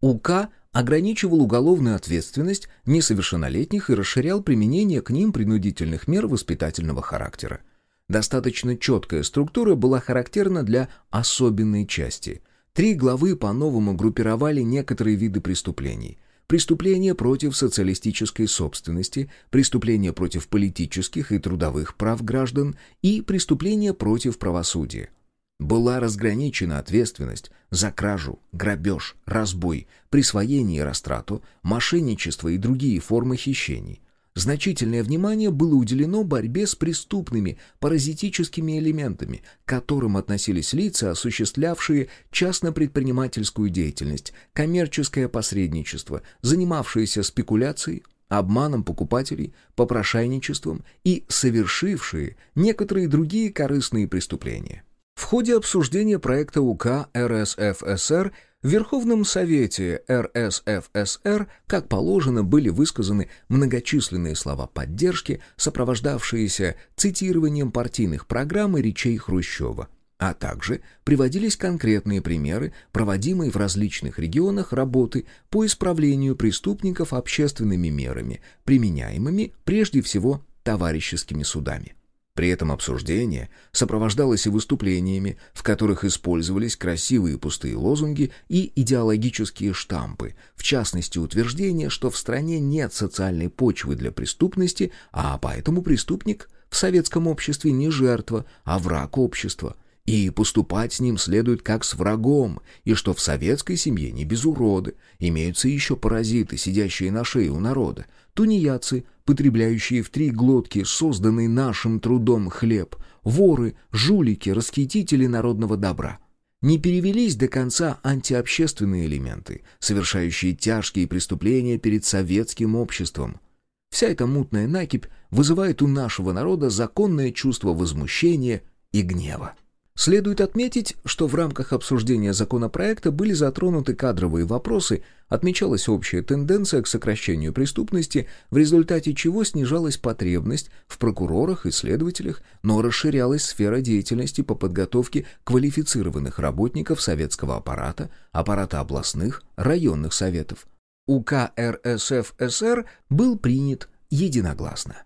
УК ограничивал уголовную ответственность несовершеннолетних и расширял применение к ним принудительных мер воспитательного характера. Достаточно четкая структура была характерна для особенной части – Три главы по-новому группировали некоторые виды преступлений. Преступления против социалистической собственности, преступления против политических и трудовых прав граждан и преступления против правосудия. Была разграничена ответственность за кражу, грабеж, разбой, присвоение и растрату, мошенничество и другие формы хищений – Значительное внимание было уделено борьбе с преступными паразитическими элементами, к которым относились лица, осуществлявшие частно-предпринимательскую деятельность, коммерческое посредничество, занимавшиеся спекуляцией, обманом покупателей, попрошайничеством и совершившие некоторые другие корыстные преступления. В ходе обсуждения проекта УК РСФСР в Верховном Совете РСФСР, как положено, были высказаны многочисленные слова поддержки, сопровождавшиеся цитированием партийных программ и речей Хрущева а также приводились конкретные примеры, проводимые в различных регионах работы по исправлению преступников общественными мерами, применяемыми прежде всего товарищескими судами. При этом обсуждение сопровождалось и выступлениями, в которых использовались красивые пустые лозунги и идеологические штампы, в частности утверждение, что в стране нет социальной почвы для преступности, а поэтому преступник в советском обществе не жертва, а враг общества, и поступать с ним следует как с врагом, и что в советской семье не без уроды, имеются еще паразиты, сидящие на шее у народа, тунеядцы, потребляющие в три глотки созданный нашим трудом хлеб, воры, жулики, расхитители народного добра. Не перевелись до конца антиобщественные элементы, совершающие тяжкие преступления перед советским обществом. Вся эта мутная накипь вызывает у нашего народа законное чувство возмущения и гнева. Следует отметить, что в рамках обсуждения законопроекта были затронуты кадровые вопросы, отмечалась общая тенденция к сокращению преступности, в результате чего снижалась потребность в прокурорах и следователях, но расширялась сфера деятельности по подготовке квалифицированных работников советского аппарата, аппарата областных, районных советов. УК РСФСР был принят единогласно.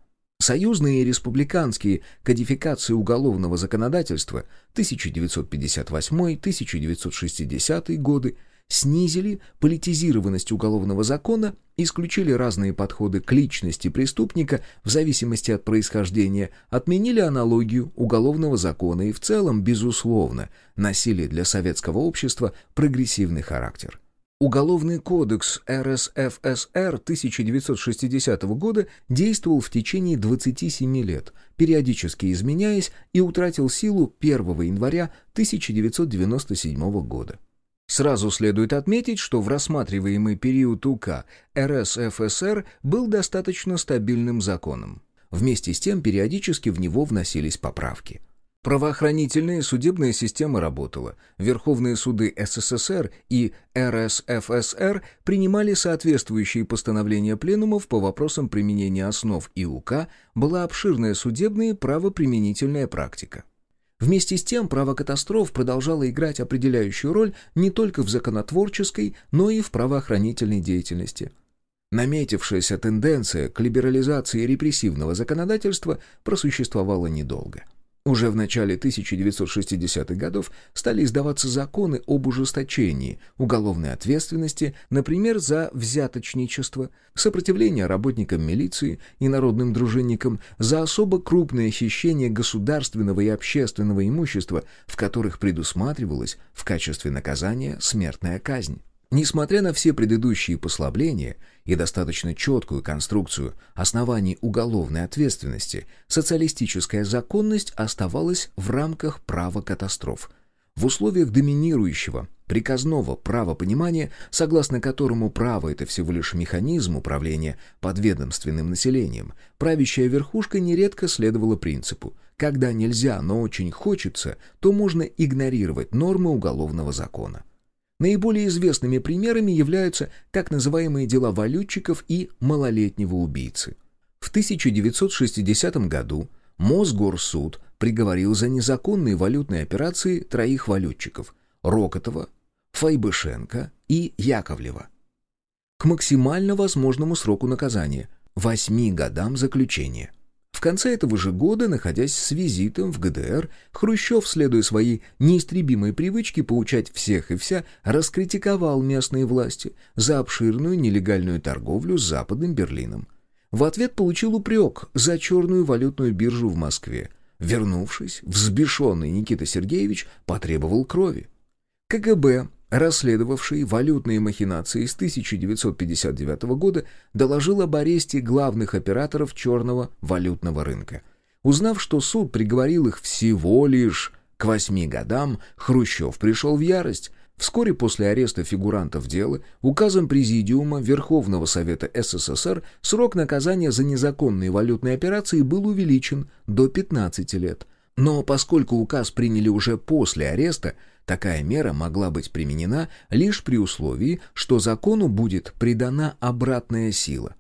Союзные и республиканские кодификации уголовного законодательства 1958-1960 годы снизили политизированность уголовного закона, исключили разные подходы к личности преступника в зависимости от происхождения, отменили аналогию уголовного закона и в целом, безусловно, носили для советского общества прогрессивный характер. Уголовный кодекс РСФСР 1960 года действовал в течение 27 лет, периодически изменяясь и утратил силу 1 января 1997 года. Сразу следует отметить, что в рассматриваемый период УК РСФСР был достаточно стабильным законом. Вместе с тем периодически в него вносились поправки. Правоохранительная и судебная система работала. Верховные суды СССР и РСФСР принимали соответствующие постановления пленумов по вопросам применения основ ИУК, была обширная судебная и правоприменительная практика. Вместе с тем право катастроф продолжало играть определяющую роль не только в законотворческой, но и в правоохранительной деятельности. Наметившаяся тенденция к либерализации репрессивного законодательства просуществовала недолго – уже в начале 1960-х годов стали издаваться законы об ужесточении уголовной ответственности, например, за взяточничество, сопротивление работникам милиции и народным дружинникам, за особо крупное хищение государственного и общественного имущества, в которых предусматривалась в качестве наказания смертная казнь. Несмотря на все предыдущие послабления и достаточно четкую конструкцию оснований уголовной ответственности, социалистическая законность оставалась в рамках права катастроф. В условиях доминирующего, приказного правопонимания, согласно которому право – это всего лишь механизм управления подведомственным населением, правящая верхушка нередко следовала принципу «когда нельзя, но очень хочется, то можно игнорировать нормы уголовного закона». Наиболее известными примерами являются так называемые дела валютчиков и малолетнего убийцы. В 1960 году Мосгорсуд приговорил за незаконные валютные операции троих валютчиков – Рокотова, Файбышенко и Яковлева. К максимально возможному сроку наказания – 8 годам заключения. В конце этого же года, находясь с визитом в ГДР, Хрущев, следуя своей неистребимой привычке поучать всех и вся, раскритиковал местные власти за обширную нелегальную торговлю с Западным Берлином. В ответ получил упрек за черную валютную биржу в Москве. Вернувшись, взбешенный Никита Сергеевич потребовал крови. КГБ расследовавший валютные махинации с 1959 года, доложил об аресте главных операторов черного валютного рынка. Узнав, что суд приговорил их всего лишь к восьми годам, Хрущев пришел в ярость. Вскоре после ареста фигурантов дела указом Президиума Верховного Совета СССР срок наказания за незаконные валютные операции был увеличен до 15 лет – Но поскольку указ приняли уже после ареста, такая мера могла быть применена лишь при условии, что закону будет придана обратная сила.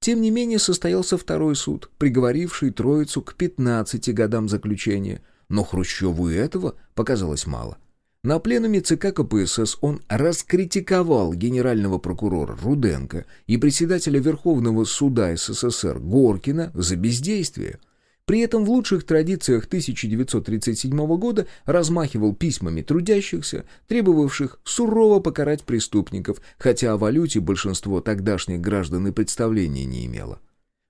Тем не менее состоялся второй суд, приговоривший троицу к 15 годам заключения, но Хрущеву и этого показалось мало. На пленуме ЦК КПСС он раскритиковал генерального прокурора Руденко и председателя Верховного суда СССР Горкина за бездействие – при этом в лучших традициях 1937 года размахивал письмами трудящихся, требовавших сурово покарать преступников, хотя о валюте большинство тогдашних граждан и представления не имело.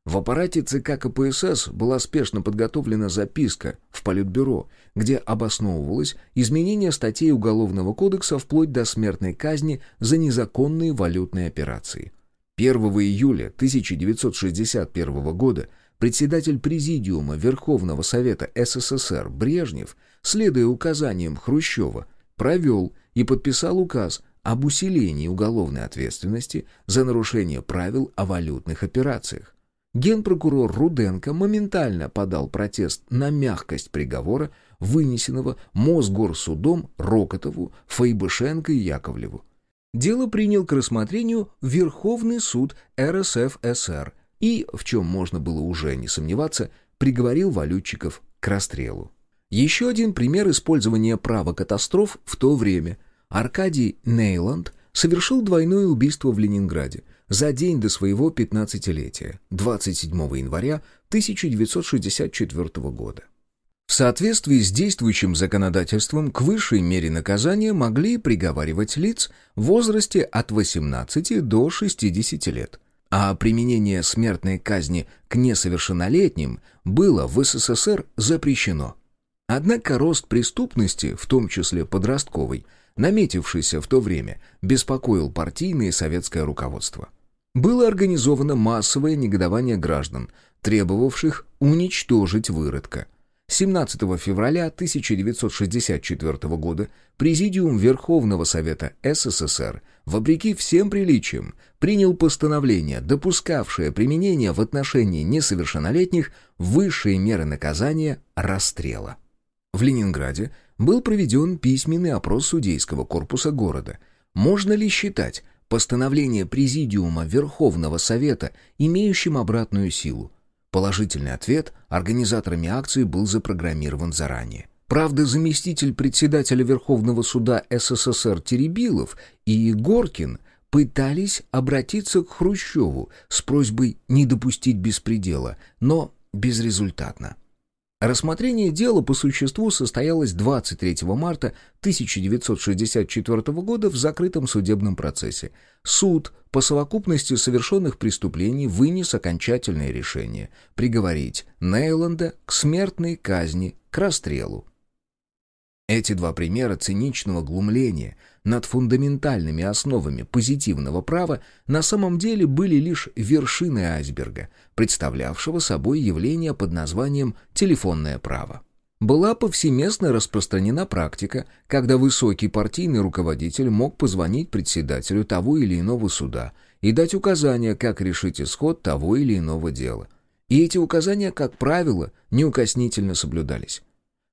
В аппарате ЦК КПСС была спешно подготовлена записка в Политбюро, где обосновывалось изменение статей Уголовного кодекса вплоть до смертной казни за незаконные валютные операции. 1 июля 1961 года председатель Президиума Верховного Совета СССР Брежнев, следуя указаниям Хрущева, провел и подписал указ об усилении уголовной ответственности за нарушение правил о валютных операциях. Генпрокурор Руденко моментально подал протест на мягкость приговора, вынесенного Мосгорсудом Рокотову, Файбышенко и Яковлеву. Дело принял к рассмотрению Верховный суд РСФСР и, в чем можно было уже не сомневаться, приговорил валютчиков к расстрелу. Еще один пример использования права катастроф в то время. Аркадий Нейланд совершил двойное убийство в Ленинграде за день до своего 15-летия, 27 января 1964 года. В соответствии с действующим законодательством к высшей мере наказания могли приговаривать лиц в возрасте от 18 до 60 лет – а применение смертной казни к несовершеннолетним было в СССР запрещено. Однако рост преступности, в том числе подростковой, наметившийся в то время, беспокоил партийное и советское руководство. Было организовано массовое негодование граждан, требовавших уничтожить выродка – 17 февраля 1964 года Президиум Верховного Совета СССР, вопреки всем приличиям, принял постановление, допускавшее применение в отношении несовершеннолетних высшие меры наказания расстрела. В Ленинграде был проведен письменный опрос судейского корпуса города. Можно ли считать постановление Президиума Верховного Совета имеющим обратную силу? Положительный ответ организаторами акции был запрограммирован заранее. Правда, заместитель председателя Верховного суда СССР Теребилов и Горкин пытались обратиться к Хрущеву с просьбой не допустить беспредела, но безрезультатно. Рассмотрение дела по существу состоялось 23 марта 1964 года в закрытом судебном процессе. Суд по совокупности совершенных преступлений вынес окончательное решение приговорить Нейланда к смертной казни, к расстрелу. Эти два примера циничного глумления над фундаментальными основами позитивного права на самом деле были лишь вершиной айсберга, представлявшего собой явление под названием «телефонное право». Была повсеместно распространена практика, когда высокий партийный руководитель мог позвонить председателю того или иного суда и дать указания, как решить исход того или иного дела. И эти указания, как правило, неукоснительно соблюдались.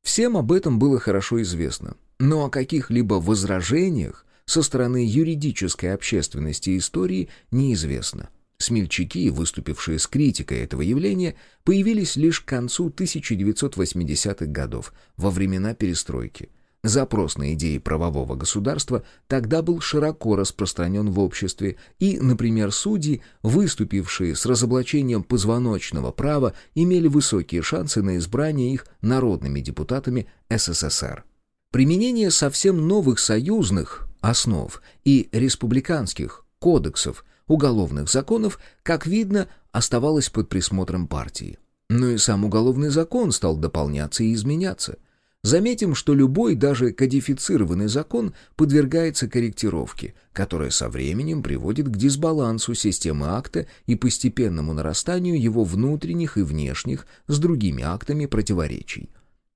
Всем об этом было хорошо известно, но о каких-либо возражениях со стороны юридической общественности истории неизвестно. Смельчаки, выступившие с критикой этого явления, появились лишь к концу 1980-х годов, во времена перестройки. Запрос на идеи правового государства тогда был широко распространен в обществе, и, например, судьи, выступившие с разоблачением позвоночного права, имели высокие шансы на избрание их народными депутатами СССР. Применение совсем новых союзных основ и республиканских кодексов уголовных законов, как видно, оставалось под присмотром партии. Но и сам уголовный закон стал дополняться и изменяться – Заметим, что любой, даже кодифицированный закон подвергается корректировке, которая со временем приводит к дисбалансу системы акта и постепенному нарастанию его внутренних и внешних с другими актами противоречий.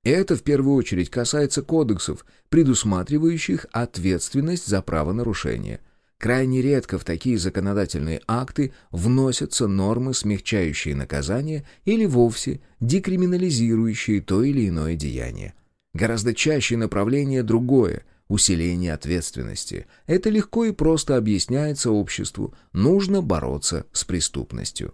Это в первую очередь касается кодексов, предусматривающих ответственность за правонарушение. Крайне редко в такие законодательные акты вносятся нормы, смягчающие наказание или вовсе декриминализирующие то или иное деяние. Гораздо чаще направление другое – усиление ответственности. Это легко и просто объясняется обществу. Нужно бороться с преступностью.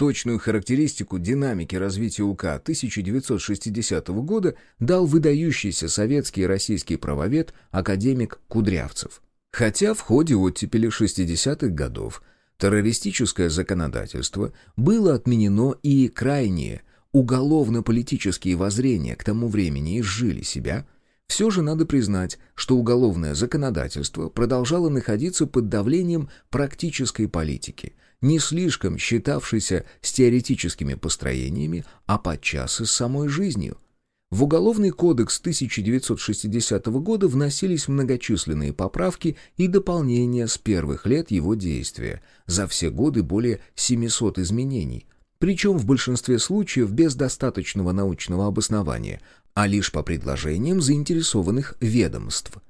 Точную характеристику динамики развития УК 1960 года дал выдающийся советский и российский правовед академик Кудрявцев. Хотя в ходе оттепели 60-х годов террористическое законодательство было отменено и крайние уголовно-политические воззрения к тому времени изжили себя, все же надо признать, что уголовное законодательство продолжало находиться под давлением практической политики, не слишком считавшейся с теоретическими построениями, а подчас и с самой жизнью – в Уголовный кодекс 1960 года вносились многочисленные поправки и дополнения с первых лет его действия, за все годы более 700 изменений, причем в большинстве случаев без достаточного научного обоснования, а лишь по предложениям заинтересованных ведомств –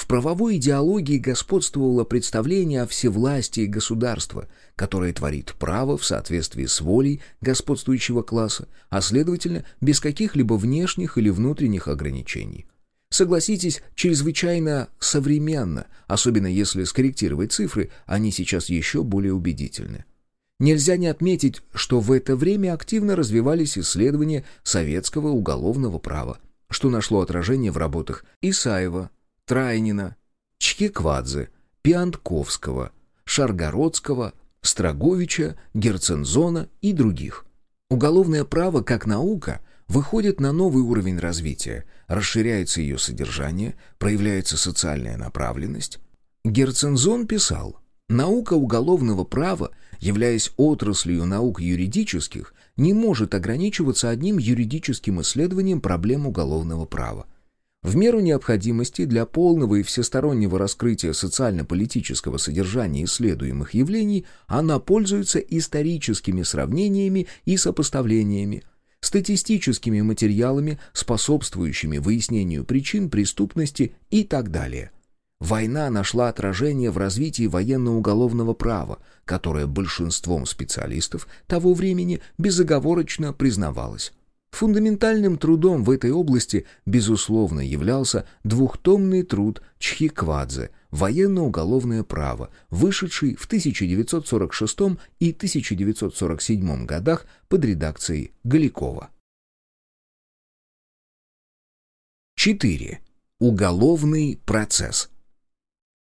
в правовой идеологии господствовало представление о всевластии государства, которое творит право в соответствии с волей господствующего класса, а следовательно, без каких-либо внешних или внутренних ограничений. Согласитесь, чрезвычайно современно, особенно если скорректировать цифры, они сейчас еще более убедительны. Нельзя не отметить, что в это время активно развивались исследования советского уголовного права, что нашло отражение в работах Исаева, Трайнина, Чхеквадзе, Пиантковского, Шаргородского, Строговича, Герцензона и других. Уголовное право как наука выходит на новый уровень развития, расширяется ее содержание, проявляется социальная направленность. Герцензон писал, «Наука уголовного права, являясь отраслью наук юридических, не может ограничиваться одним юридическим исследованием проблем уголовного права. В меру необходимости для полного и всестороннего раскрытия социально-политического содержания исследуемых явлений она пользуется историческими сравнениями и сопоставлениями, статистическими материалами, способствующими выяснению причин преступности и так далее. Война нашла отражение в развитии военно-уголовного права, которое большинством специалистов того времени безоговорочно признавалось. Фундаментальным трудом в этой области, безусловно, являлся двухтомный труд Чхиквадзе «Военно-уголовное право», вышедший в 1946 и 1947 годах под редакцией Галикова. 4. Уголовный процесс.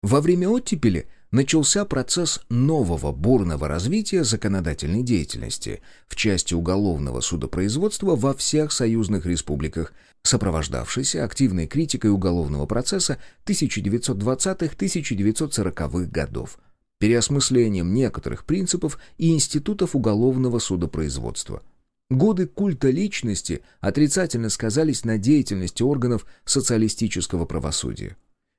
Во время оттепели начался процесс нового бурного развития законодательной деятельности в части уголовного судопроизводства во всех союзных республиках, сопровождавшийся активной критикой уголовного процесса 1920-1940-х годов, переосмыслением некоторых принципов и институтов уголовного судопроизводства. Годы культа личности отрицательно сказались на деятельности органов социалистического правосудия.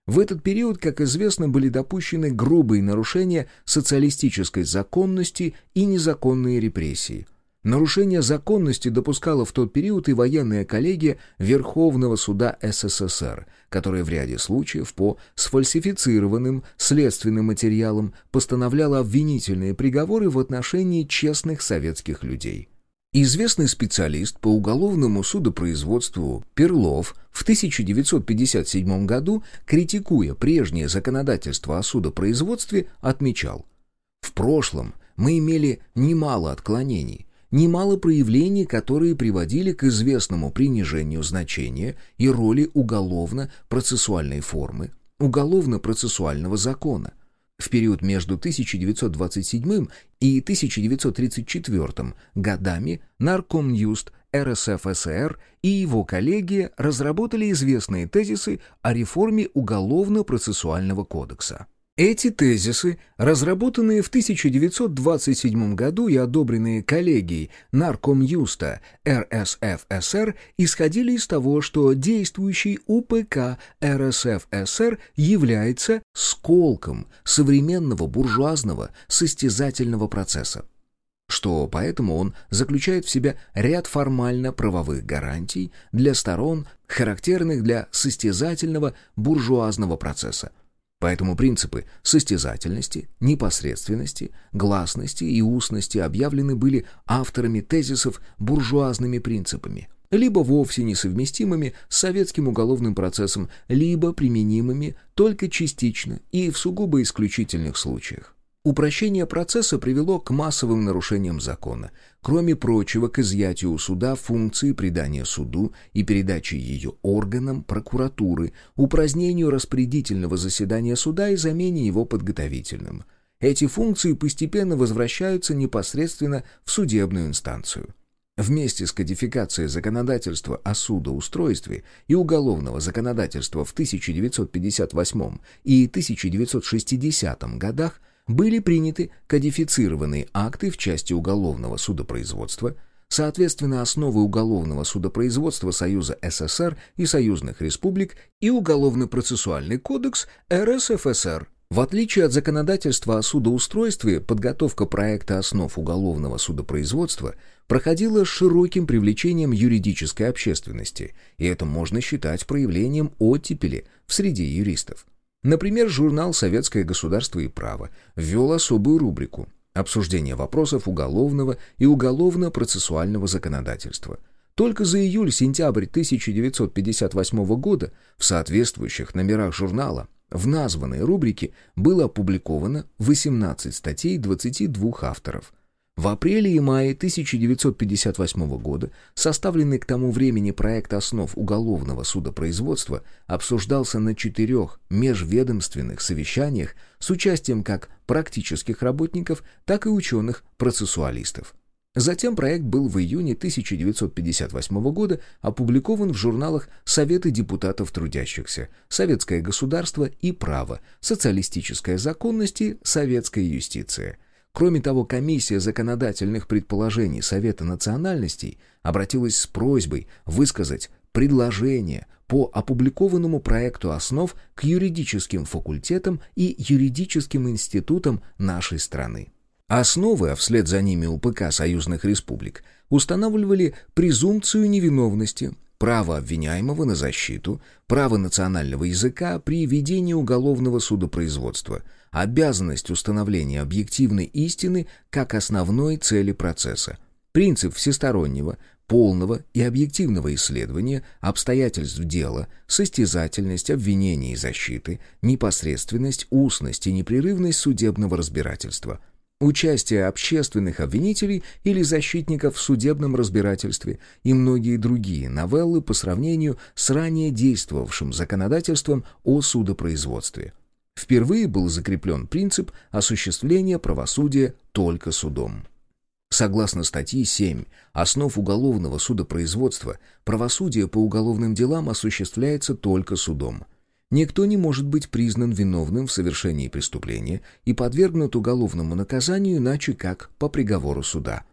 В этот период, как известно, были допущены грубые нарушения социалистической законности и незаконные репрессии. Нарушение законности допускала в тот период и военная коллегия Верховного суда СССР, которая в ряде случаев по сфальсифицированным следственным материалам постановляла обвинительные приговоры в отношении честных советских людей. Известный специалист по уголовному судопроизводству Перлов в 1957 году, критикуя прежнее законодательство о судопроизводстве, отмечал «В прошлом мы имели немало отклонений, немало проявлений, которые приводили к известному принижению значения и роли уголовно-процессуальной формы, уголовно-процессуального закона, в период между 1927 и 1934 годами Наркомньюст РСФСР и его коллеги разработали известные тезисы о реформе Уголовно-процессуального кодекса. Эти тезисы, разработанные в 1927 году и одобренные коллегией Наркомюста РСФСР, исходили из того, что действующий УПК РСФСР является сколком современного буржуазного состязательного процесса что поэтому он заключает в себя ряд формально-правовых гарантий для сторон, характерных для состязательного буржуазного процесса, Поэтому принципы состязательности, непосредственности, гласности и устности объявлены были авторами тезисов буржуазными принципами, либо вовсе несовместимыми с советским уголовным процессом, либо применимыми только частично и в сугубо исключительных случаях. Упрощение процесса привело к массовым нарушениям закона, кроме прочего к изъятию суда функции придания суду и передачи ее органам прокуратуры, упразднению распорядительного заседания суда и замене его подготовительным. Эти функции постепенно возвращаются непосредственно в судебную инстанцию. Вместе с кодификацией законодательства о судоустройстве и уголовного законодательства в 1958 и 1960 годах были приняты кодифицированные акты в части уголовного судопроизводства, соответственно, основы уголовного судопроизводства Союза СССР и союзных республик и Уголовно-процессуальный кодекс РСФСР. В отличие от законодательства о судоустройстве, подготовка проекта основ уголовного судопроизводства проходила широким привлечением юридической общественности, и это можно считать проявлением оттепели в среде юристов. Например, журнал «Советское государство и право» ввел особую рубрику «Обсуждение вопросов уголовного и уголовно-процессуального законодательства». Только за июль-сентябрь 1958 года в соответствующих номерах журнала в названной рубрике было опубликовано 18 статей 22 авторов – в апреле и мае 1958 года составленный к тому времени проект основ уголовного судопроизводства обсуждался на четырех межведомственных совещаниях с участием как практических работников, так и ученых-процессуалистов. Затем проект был в июне 1958 года опубликован в журналах «Советы депутатов трудящихся», «Советское государство и право», «Социалистическая законность» и «Советская юстиция». Кроме того, комиссия законодательных предположений Совета национальностей обратилась с просьбой высказать предложение по опубликованному проекту основ к юридическим факультетам и юридическим институтам нашей страны. Основы, а вслед за ними УПК союзных республик, устанавливали презумпцию невиновности, право обвиняемого на защиту, право национального языка при ведении уголовного судопроизводства – обязанность установления объективной истины как основной цели процесса, принцип всестороннего, полного и объективного исследования обстоятельств дела, состязательность обвинения и защиты, непосредственность, устность и непрерывность судебного разбирательства, участие общественных обвинителей или защитников в судебном разбирательстве и многие другие новеллы по сравнению с ранее действовавшим законодательством о судопроизводстве. Впервые был закреплен принцип осуществления правосудия только судом. Согласно статье 7 «Основ уголовного судопроизводства», правосудие по уголовным делам осуществляется только судом. Никто не может быть признан виновным в совершении преступления и подвергнут уголовному наказанию иначе как по приговору суда.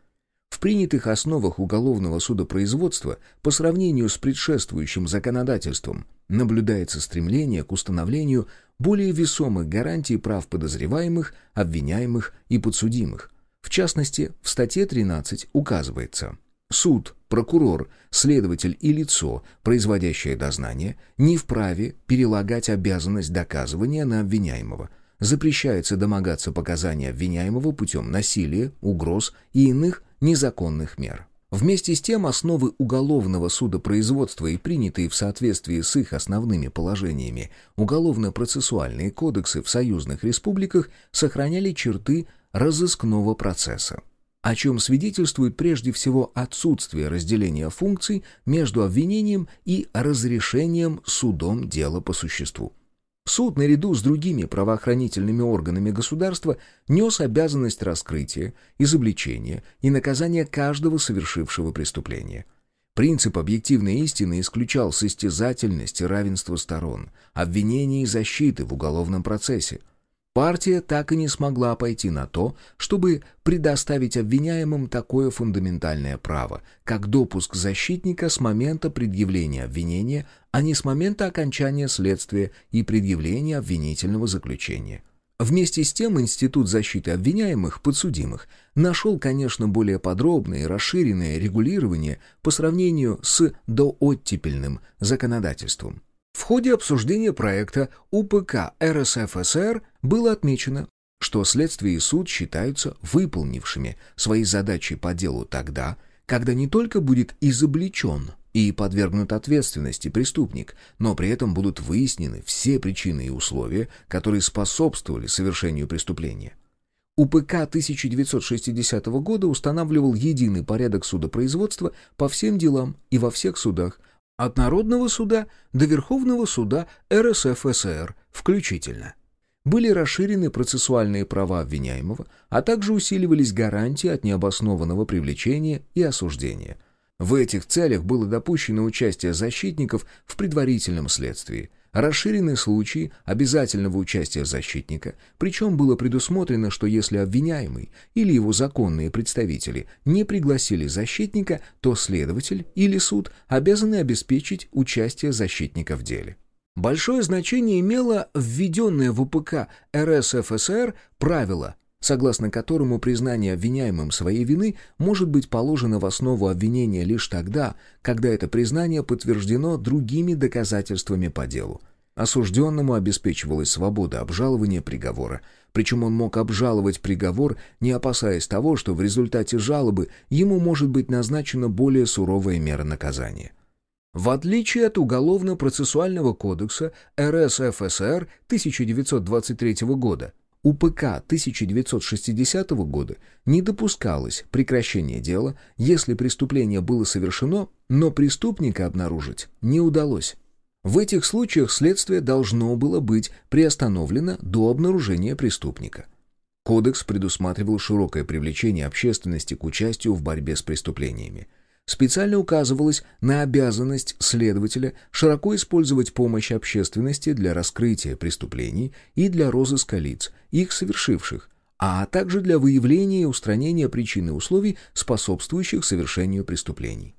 В принятых основах уголовного судопроизводства по сравнению с предшествующим законодательством наблюдается стремление к установлению более весомых гарантий прав подозреваемых, обвиняемых и подсудимых. В частности, в статье 13 указывается «Суд, прокурор, следователь и лицо, производящее дознание, не вправе перелагать обязанность доказывания на обвиняемого. Запрещается домогаться показания обвиняемого путем насилия, угроз и иных незаконных мер». Вместе с тем основы уголовного судопроизводства и принятые в соответствии с их основными положениями уголовно-процессуальные кодексы в союзных республиках сохраняли черты разыскного процесса, о чем свидетельствует прежде всего отсутствие разделения функций между обвинением и разрешением судом дела по существу. Суд, наряду с другими правоохранительными органами государства, нес обязанность раскрытия, изобличения и наказания каждого совершившего преступление. Принцип объективной истины исключал состязательность и равенство сторон, обвинения и защиты в уголовном процессе – Партия так и не смогла пойти на то, чтобы предоставить обвиняемым такое фундаментальное право, как допуск защитника с момента предъявления обвинения, а не с момента окончания следствия и предъявления обвинительного заключения. Вместе с тем Институт защиты обвиняемых, подсудимых, нашел, конечно, более подробное и расширенное регулирование по сравнению с дооттепельным законодательством. В ходе обсуждения проекта УПК РСФСР было отмечено, что следствие и суд считаются выполнившими свои задачи по делу тогда, когда не только будет изобличен и подвергнут ответственности преступник, но при этом будут выяснены все причины и условия, которые способствовали совершению преступления. УПК 1960 года устанавливал единый порядок судопроизводства по всем делам и во всех судах, от Народного суда до Верховного суда РСФСР включительно. Были расширены процессуальные права обвиняемого, а также усиливались гарантии от необоснованного привлечения и осуждения. В этих целях было допущено участие защитников в предварительном следствии – Расширены случаи обязательного участия защитника, причем было предусмотрено, что если обвиняемый или его законные представители не пригласили защитника, то следователь или суд обязаны обеспечить участие защитника в деле. Большое значение имело введенное в УПК РСФСР правило, согласно которому признание обвиняемым своей вины может быть положено в основу обвинения лишь тогда, когда это признание подтверждено другими доказательствами по делу. Осужденному обеспечивалась свобода обжалования приговора, причем он мог обжаловать приговор, не опасаясь того, что в результате жалобы ему может быть назначена более суровая мера наказания. В отличие от Уголовно-процессуального кодекса РСФСР 1923 года, УПК 1960 года не допускалось прекращение дела, если преступление было совершено, но преступника обнаружить не удалось. В этих случаях следствие должно было быть приостановлено до обнаружения преступника. Кодекс предусматривал широкое привлечение общественности к участию в борьбе с преступлениями. Специально указывалось на обязанность следователя широко использовать помощь общественности для раскрытия преступлений и для розыска лиц, их совершивших, а также для выявления и устранения причин и условий, способствующих совершению преступлений.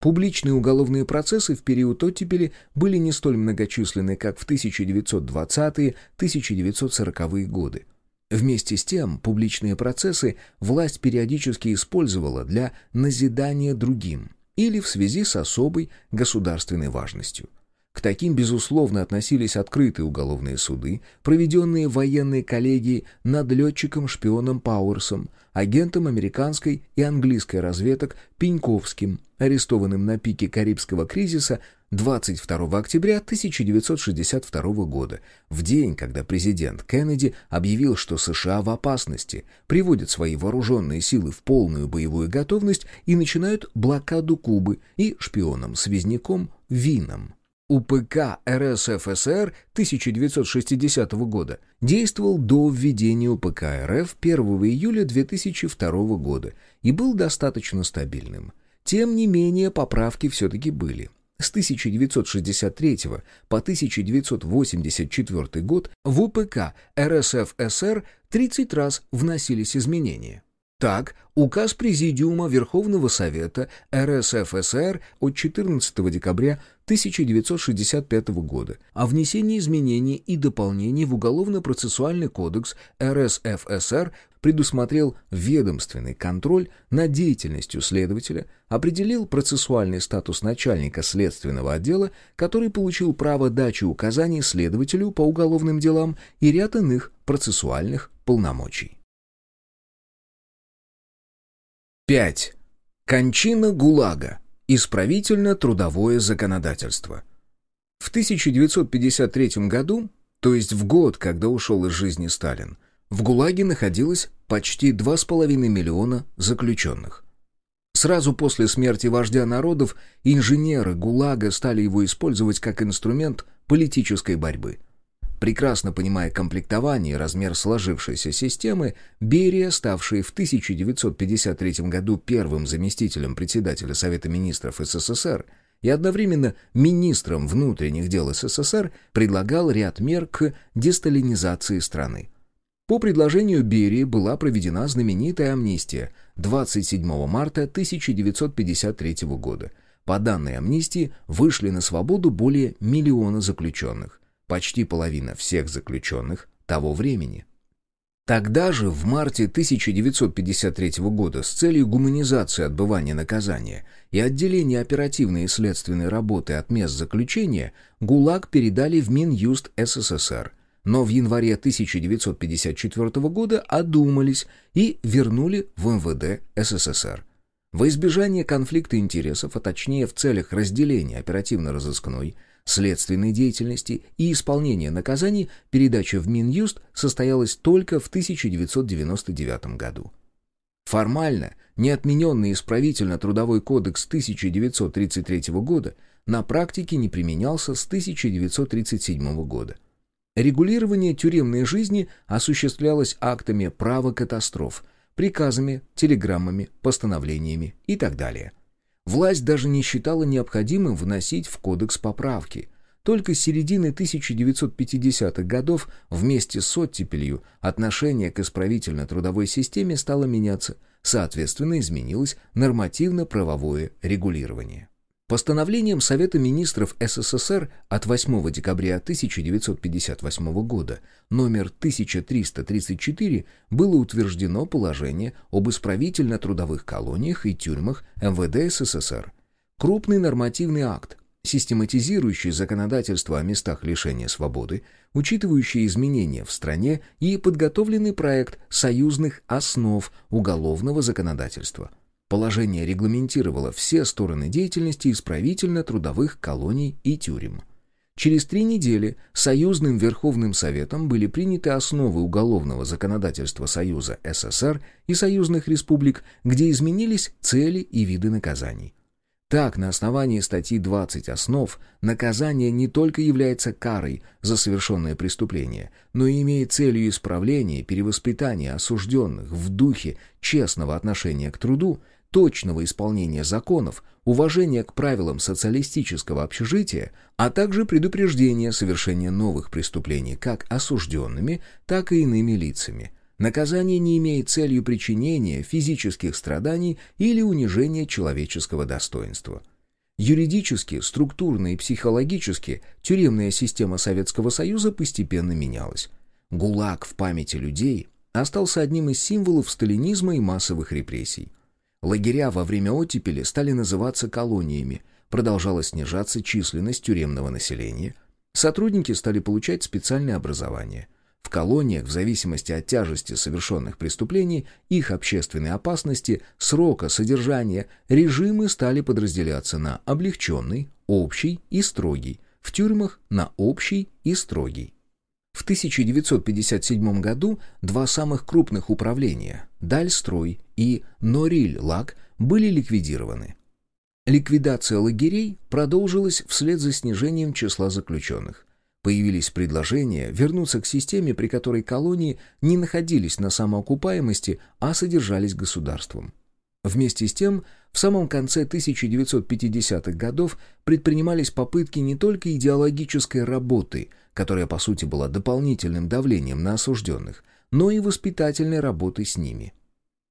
Публичные уголовные процессы в период оттепели были не столь многочисленны, как в 1920-1940-е годы. Вместе с тем, публичные процессы власть периодически использовала для назидания другим или в связи с особой государственной важностью. К таким, безусловно, относились открытые уголовные суды, проведенные военной коллегией над летчиком-шпионом Пауэрсом, агентом американской и английской разведок Пеньковским, арестованным на пике Карибского кризиса 22 октября 1962 года, в день, когда президент Кеннеди объявил, что США в опасности, приводят свои вооруженные силы в полную боевую готовность и начинают блокаду Кубы и шпионом-связняком Вином. УПК РСФСР 1960 года действовал до введения УПК РФ 1 июля 2002 года и был достаточно стабильным. Тем не менее, поправки все-таки были. С 1963 по 1984 год в УПК РСФСР 30 раз вносились изменения. Так, указ Президиума Верховного Совета РСФСР от 14 декабря 1965 года о внесении изменений и дополнений в Уголовно-процессуальный кодекс РСФСР предусмотрел ведомственный контроль над деятельностью следователя, определил процессуальный статус начальника следственного отдела, который получил право дачи указаний следователю по уголовным делам и ряд иных процессуальных полномочий. 5. Кончина ГУЛАГа. Исправительно-трудовое законодательство. В 1953 году, то есть в год, когда ушел из жизни Сталин, в ГУЛАГе находилось почти 2,5 миллиона заключенных. Сразу после смерти вождя народов инженеры ГУЛАГа стали его использовать как инструмент политической борьбы – Прекрасно понимая комплектование и размер сложившейся системы, Берия, ставший в 1953 году первым заместителем председателя Совета министров СССР и одновременно министром внутренних дел СССР, предлагал ряд мер к десталинизации страны. По предложению Берии была проведена знаменитая амнистия 27 марта 1953 года. По данной амнистии вышли на свободу более миллиона заключенных почти половина всех заключенных того времени. Тогда же, в марте 1953 года, с целью гуманизации отбывания наказания и отделения оперативной и следственной работы от мест заключения, ГУЛАГ передали в Минюст СССР, но в январе 1954 года одумались и вернули в МВД СССР. Во избежание конфликта интересов, а точнее в целях разделения оперативно-розыскной, следственной деятельности и исполнения наказаний передача в Минюст состоялась только в 1999 году. Формально неотмененный исправительно-трудовой кодекс 1933 года на практике не применялся с 1937 года. Регулирование тюремной жизни осуществлялось актами права катастроф, приказами, телеграммами, постановлениями и так далее – Власть даже не считала необходимым вносить в кодекс поправки. Только с середины 1950-х годов вместе с оттепелью отношение к исправительно-трудовой системе стало меняться, соответственно изменилось нормативно-правовое регулирование. Постановлением Совета министров СССР от 8 декабря 1958 года номер 1334 было утверждено положение об исправительно-трудовых колониях и тюрьмах МВД СССР. Крупный нормативный акт, систематизирующий законодательство о местах лишения свободы, учитывающий изменения в стране и подготовленный проект союзных основ уголовного законодательства – Положение регламентировало все стороны деятельности исправительно-трудовых колоний и тюрем. Через три недели Союзным Верховным Советом были приняты основы уголовного законодательства Союза СССР и союзных республик, где изменились цели и виды наказаний. Так, на основании статьи 20 основ, наказание не только является карой за совершенное преступление, но и имеет целью исправления и перевоспитания осужденных в духе честного отношения к труду, точного исполнения законов, уважения к правилам социалистического общежития, а также предупреждения совершения новых преступлений как осужденными, так и иными лицами. Наказание не имеет целью причинения физических страданий или унижения человеческого достоинства. Юридически, структурно и психологически тюремная система Советского Союза постепенно менялась. ГУЛАГ в памяти людей остался одним из символов сталинизма и массовых репрессий. Лагеря во время оттепели стали называться колониями, продолжала снижаться численность тюремного населения, сотрудники стали получать специальное образование. В колониях, в зависимости от тяжести совершенных преступлений, их общественной опасности, срока содержания, режимы стали подразделяться на облегченный, общий и строгий, в тюрьмах на общий и строгий. В 1957 году два самых крупных управления – Дальстрой и Нориль-Лак – были ликвидированы. Ликвидация лагерей продолжилась вслед за снижением числа заключенных. Появились предложения вернуться к системе, при которой колонии не находились на самоокупаемости, а содержались государством. Вместе с тем, в самом конце 1950-х годов предпринимались попытки не только идеологической работы – которая по сути была дополнительным давлением на осужденных, но и воспитательной работой с ними.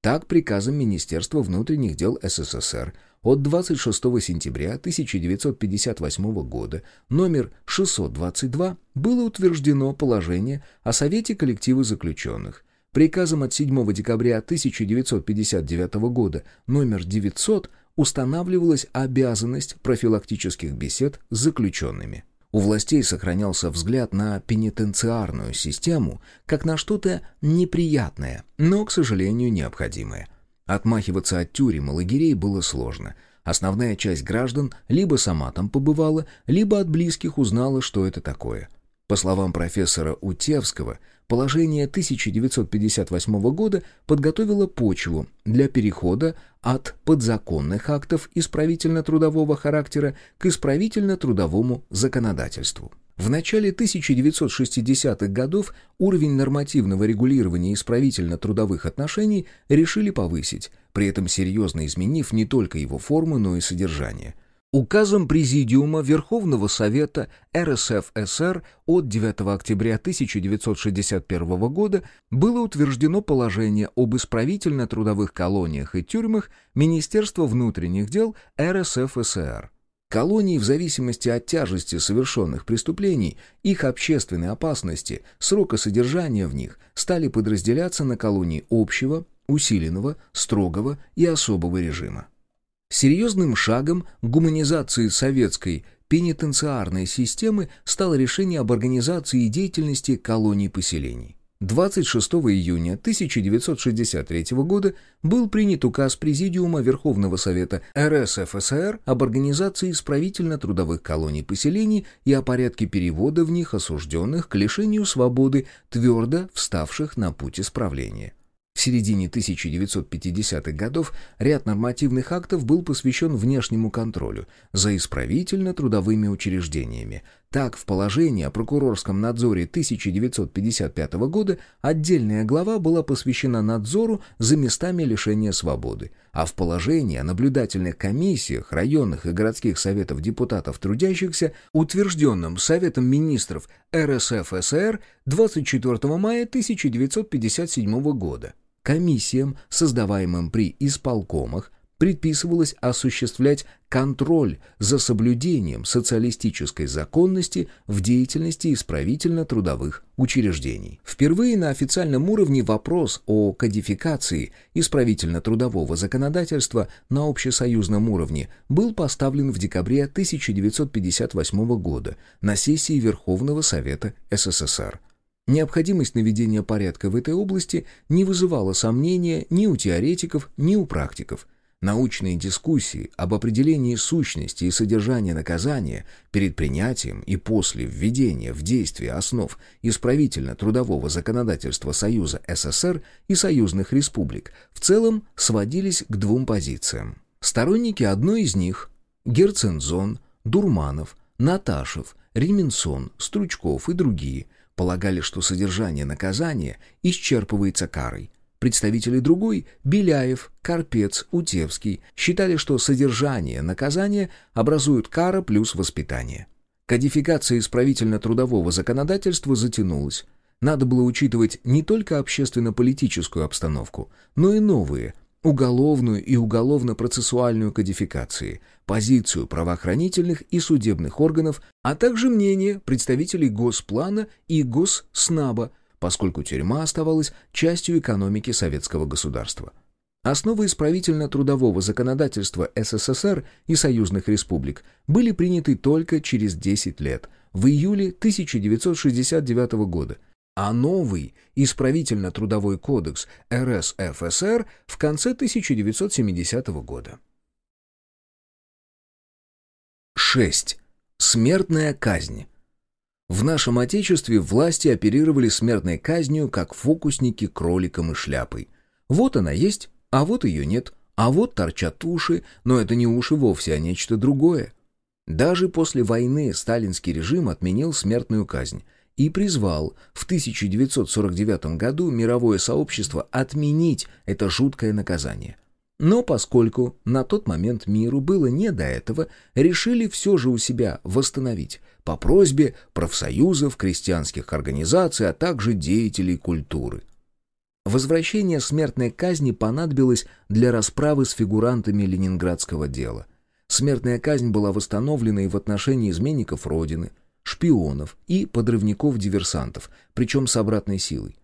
Так приказом Министерства внутренних дел СССР от 26 сентября 1958 года номер 622 было утверждено положение о Совете коллектива заключенных. Приказом от 7 декабря 1959 года номер 900 устанавливалась обязанность профилактических бесед с заключенными. У властей сохранялся взгляд на пенитенциарную систему как на что-то неприятное, но, к сожалению, необходимое. Отмахиваться от тюрем и лагерей было сложно. Основная часть граждан либо сама там побывала, либо от близких узнала, что это такое. По словам профессора Утевского, Положение 1958 года подготовило почву для перехода от подзаконных актов исправительно-трудового характера к исправительно-трудовому законодательству. В начале 1960-х годов уровень нормативного регулирования исправительно-трудовых отношений решили повысить, при этом серьезно изменив не только его форму, но и содержание – Указом Президиума Верховного Совета РСФСР от 9 октября 1961 года было утверждено положение об исправительно-трудовых колониях и тюрьмах Министерства внутренних дел РСФСР. Колонии в зависимости от тяжести совершенных преступлений, их общественной опасности, срока содержания в них стали подразделяться на колонии общего, усиленного, строгого и особого режима. Серьезным шагом гуманизации советской пенитенциарной системы стало решение об организации деятельности колоний-поселений. 26 июня 1963 года был принят указ Президиума Верховного Совета РСФСР об организации исправительно-трудовых колоний-поселений и о порядке перевода в них осужденных к лишению свободы, твердо вставших на путь исправления. В середине 1950-х годов ряд нормативных актов был посвящен внешнему контролю за исправительно-трудовыми учреждениями. Так, в положении о прокурорском надзоре 1955 года отдельная глава была посвящена надзору за местами лишения свободы, а в положении о наблюдательных комиссиях районных и городских советов депутатов трудящихся, утвержденном Советом министров РСФСР 24 мая 1957 года. Комиссиям, создаваемым при исполкомах, предписывалось осуществлять контроль за соблюдением социалистической законности в деятельности исправительно-трудовых учреждений. Впервые на официальном уровне вопрос о кодификации исправительно-трудового законодательства на общесоюзном уровне был поставлен в декабре 1958 года на сессии Верховного Совета СССР. Необходимость наведения порядка в этой области не вызывала сомнения ни у теоретиков, ни у практиков. Научные дискуссии об определении сущности и содержания наказания перед принятием и после введения в действие основ исправительно-трудового законодательства Союза СССР и союзных республик в целом сводились к двум позициям. Сторонники одной из них – Герцензон, Дурманов, Наташев, Ременсон, Стручков и другие – полагали, что содержание наказания исчерпывается карой. Представители другой, Беляев, Карпец, Утевский, считали, что содержание наказания образует кара плюс воспитание. Кодификация исправительно-трудового законодательства затянулась. Надо было учитывать не только общественно-политическую обстановку, но и новые, уголовную и уголовно-процессуальную кодификации, позицию правоохранительных и судебных органов, а также мнение представителей Госплана и Госснаба, поскольку тюрьма оставалась частью экономики советского государства. Основы исправительно-трудового законодательства СССР и союзных республик были приняты только через 10 лет, в июле 1969 года – а новый исправительно-трудовой кодекс РСФСР в конце 1970 года. 6. Смертная казнь. В нашем Отечестве власти оперировали смертной казнью, как фокусники кроликом и шляпой. Вот она есть, а вот ее нет, а вот торчат уши, но это не уши вовсе, а нечто другое. Даже после войны сталинский режим отменил смертную казнь – и призвал в 1949 году мировое сообщество отменить это жуткое наказание. Но поскольку на тот момент миру было не до этого, решили все же у себя восстановить по просьбе профсоюзов, крестьянских организаций, а также деятелей культуры. Возвращение смертной казни понадобилось для расправы с фигурантами ленинградского дела. Смертная казнь была восстановлена и в отношении изменников Родины, шпионов и подрывников-диверсантов, причем с обратной силой.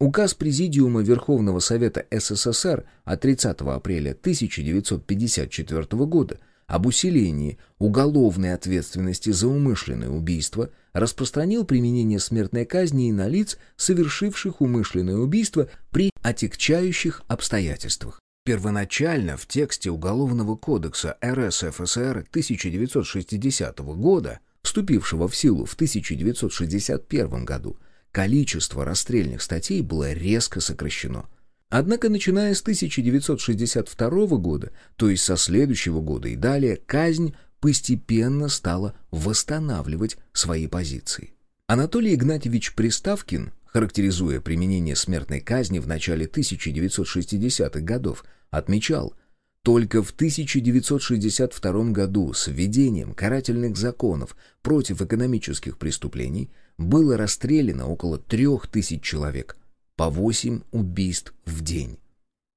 Указ Президиума Верховного Совета СССР от 30 апреля 1954 года об усилении уголовной ответственности за умышленное убийство распространил применение смертной казни и на лиц, совершивших умышленное убийство при отягчающих обстоятельствах. Первоначально в тексте Уголовного кодекса РСФСР 1960 года вступившего в силу в 1961 году, количество расстрельных статей было резко сокращено. Однако, начиная с 1962 года, то есть со следующего года и далее, казнь постепенно стала восстанавливать свои позиции. Анатолий Игнатьевич Приставкин, характеризуя применение смертной казни в начале 1960-х годов, отмечал – только в 1962 году с введением карательных законов против экономических преступлений было расстреляно около трех тысяч человек, по восемь убийств в день.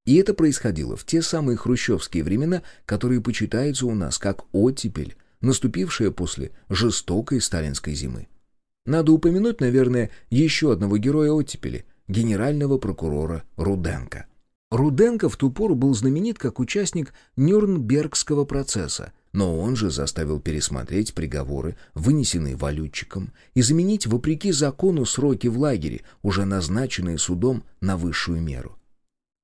И это происходило в те самые хрущевские времена, которые почитаются у нас как оттепель, наступившая после жестокой сталинской зимы. Надо упомянуть, наверное, еще одного героя оттепели — генерального прокурора Руденко. Руденко в ту пору был знаменит как участник Нюрнбергского процесса, но он же заставил пересмотреть приговоры, вынесенные валютчиком, и заменить, вопреки закону, сроки в лагере, уже назначенные судом на высшую меру.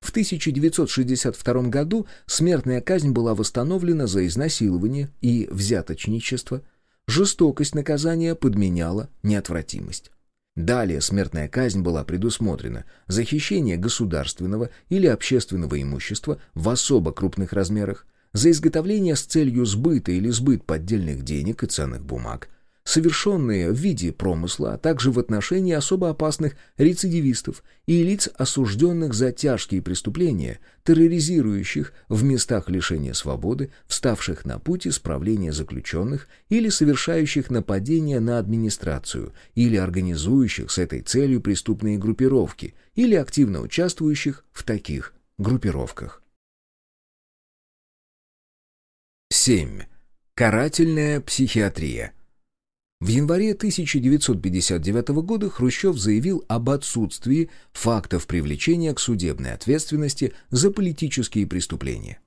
В 1962 году смертная казнь была восстановлена за изнасилование и взяточничество. Жестокость наказания подменяла неотвратимость. Далее смертная казнь была предусмотрена. За хищение государственного или общественного имущества в особо крупных размерах, за изготовление с целью сбыта или сбыт поддельных денег и ценных бумаг, совершенные в виде промысла, а также в отношении особо опасных рецидивистов и лиц, осужденных за тяжкие преступления, терроризирующих в местах лишения свободы, вставших на путь исправления заключенных или совершающих нападения на администрацию, или организующих с этой целью преступные группировки, или активно участвующих в таких группировках. 7. Карательная психиатрия – в январе 1959 года Хрущев заявил об отсутствии фактов привлечения к судебной ответственности за политические преступления.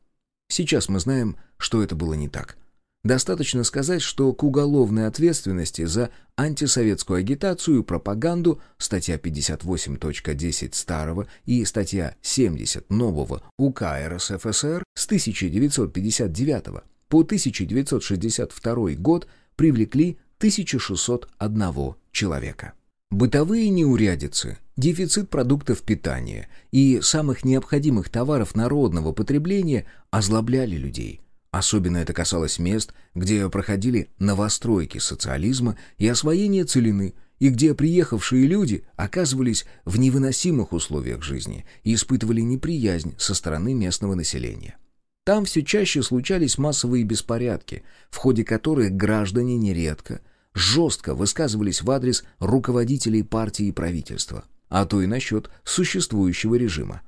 Сейчас мы знаем, что это было не так. Достаточно сказать, что к уголовной ответственности за антисоветскую агитацию и пропаганду статья 58.10 старого и статья 70 нового УК РСФСР с 1959 по 1962 год привлекли 1601 человека. Бытовые неурядицы, дефицит продуктов питания и самых необходимых товаров народного потребления озлобляли людей. Особенно это касалось мест, где проходили новостройки социализма и освоение целины, и где приехавшие люди оказывались в невыносимых условиях жизни и испытывали неприязнь со стороны местного населения. Там все чаще случались массовые беспорядки, в ходе которых граждане нередко жестко высказывались в адрес руководителей партии и правительства, а то и насчет существующего режима.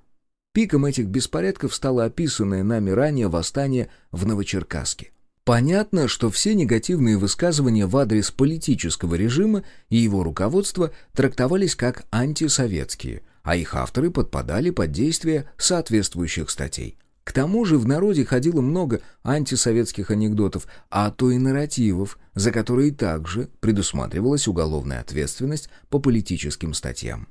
Пиком этих беспорядков стало описанное нами ранее восстание в Новочеркасске. Понятно, что все негативные высказывания в адрес политического режима и его руководства трактовались как антисоветские, а их авторы подпадали под действие соответствующих статей – к тому же в народе ходило много антисоветских анекдотов, а то и нарративов, за которые также предусматривалась уголовная ответственность по политическим статьям.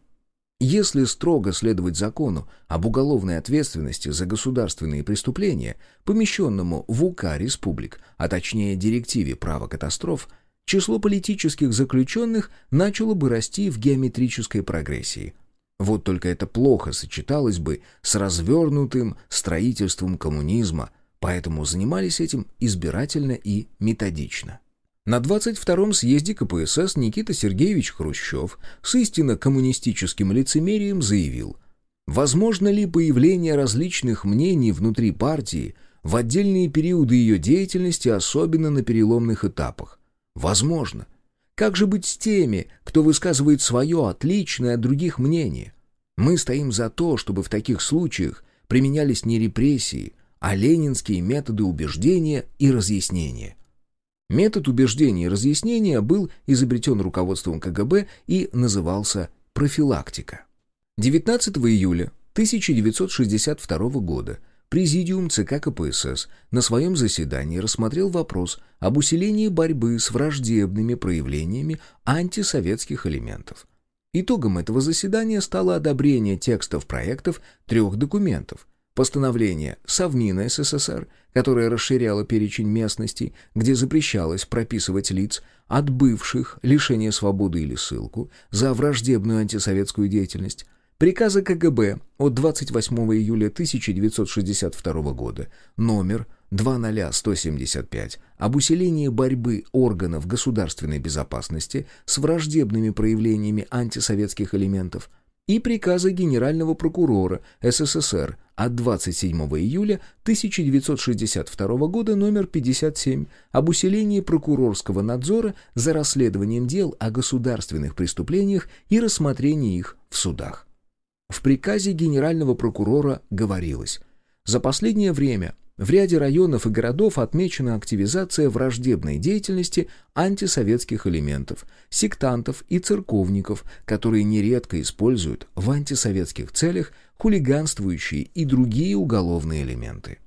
Если строго следовать закону об уголовной ответственности за государственные преступления, помещенному в УК республик, а точнее директиве права катастроф, число политических заключенных начало бы расти в геометрической прогрессии – вот только это плохо сочеталось бы с развернутым строительством коммунизма, поэтому занимались этим избирательно и методично. На 22-м съезде КПСС Никита Сергеевич Хрущев с истинно коммунистическим лицемерием заявил, возможно ли появление различных мнений внутри партии в отдельные периоды ее деятельности, особенно на переломных этапах. Возможно. Как же быть с теми, кто высказывает свое отличное от других мнение? Мы стоим за то, чтобы в таких случаях применялись не репрессии, а ленинские методы убеждения и разъяснения. Метод убеждения и разъяснения был изобретен руководством КГБ и назывался профилактика. 19 июля 1962 года Президиум ЦК КПСС на своем заседании рассмотрел вопрос об усилении борьбы с враждебными проявлениями антисоветских элементов. Итогом этого заседания стало одобрение текстов проектов трех документов. Постановление Совмина СССР, которое расширяло перечень местностей, где запрещалось прописывать лиц, отбывших лишение свободы или ссылку за враждебную антисоветскую деятельность, Приказа КГБ от 28 июля 1962 года, номер 20175, об усилении борьбы органов государственной безопасности с враждебными проявлениями антисоветских элементов и приказа Генерального прокурора СССР от 27 июля 1962 года номер 57 об усилении прокурорского надзора за расследованием дел о государственных преступлениях и рассмотрении их в судах. В приказе генерального прокурора говорилось, за последнее время в ряде районов и городов отмечена активизация враждебной деятельности антисоветских элементов, сектантов и церковников, которые нередко используют в антисоветских целях хулиганствующие и другие уголовные элементы.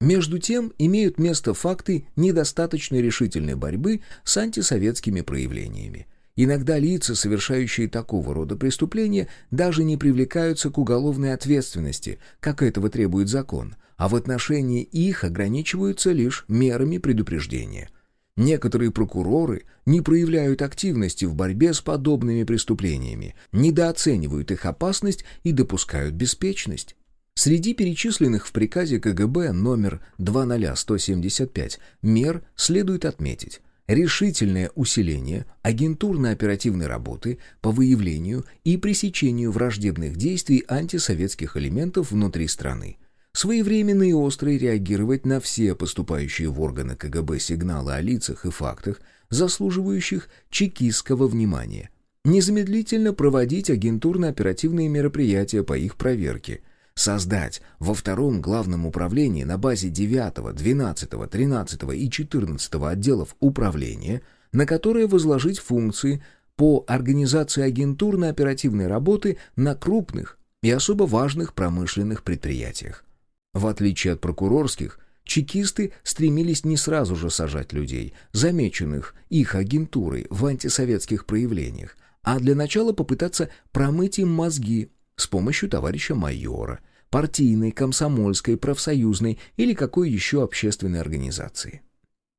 Между тем имеют место факты недостаточной решительной борьбы с антисоветскими проявлениями. Иногда лица, совершающие такого рода преступления, даже не привлекаются к уголовной ответственности, как этого требует закон, а в отношении их ограничиваются лишь мерами предупреждения. Некоторые прокуроры не проявляют активности в борьбе с подобными преступлениями, недооценивают их опасность и допускают беспечность. Среди перечисленных в приказе КГБ номер 20175 мер следует отметить решительное усиление агентурно-оперативной работы по выявлению и пресечению враждебных действий антисоветских элементов внутри страны, своевременно и остро реагировать на все поступающие в органы КГБ сигналы о лицах и фактах, заслуживающих чекистского внимания, незамедлительно проводить агентурно-оперативные мероприятия по их проверке – создать во втором главном управлении на базе 9, 12, 13 и 14 отделов управления, на которое возложить функции по организации агентурно-оперативной работы на крупных и особо важных промышленных предприятиях. В отличие от прокурорских, чекисты стремились не сразу же сажать людей, замеченных их агентурой в антисоветских проявлениях, а для начала попытаться промыть им мозги с помощью товарища майора, партийной, комсомольской, профсоюзной или какой еще общественной организации.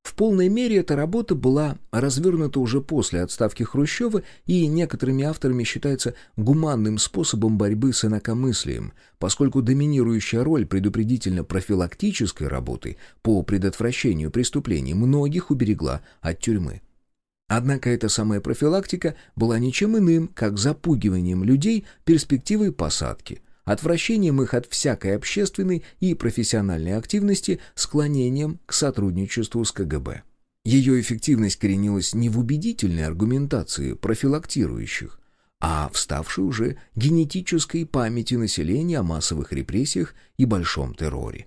В полной мере эта работа была развернута уже после отставки Хрущева и некоторыми авторами считается гуманным способом борьбы с инакомыслием, поскольку доминирующая роль предупредительно-профилактической работы по предотвращению преступлений многих уберегла от тюрьмы. Однако эта самая профилактика была ничем иным, как запугиванием людей перспективой посадки, отвращением их от всякой общественной и профессиональной активности, склонением к сотрудничеству с КГБ. Ее эффективность коренилась не в убедительной аргументации профилактирующих, а в ставшей уже генетической памяти населения о массовых репрессиях и большом терроре.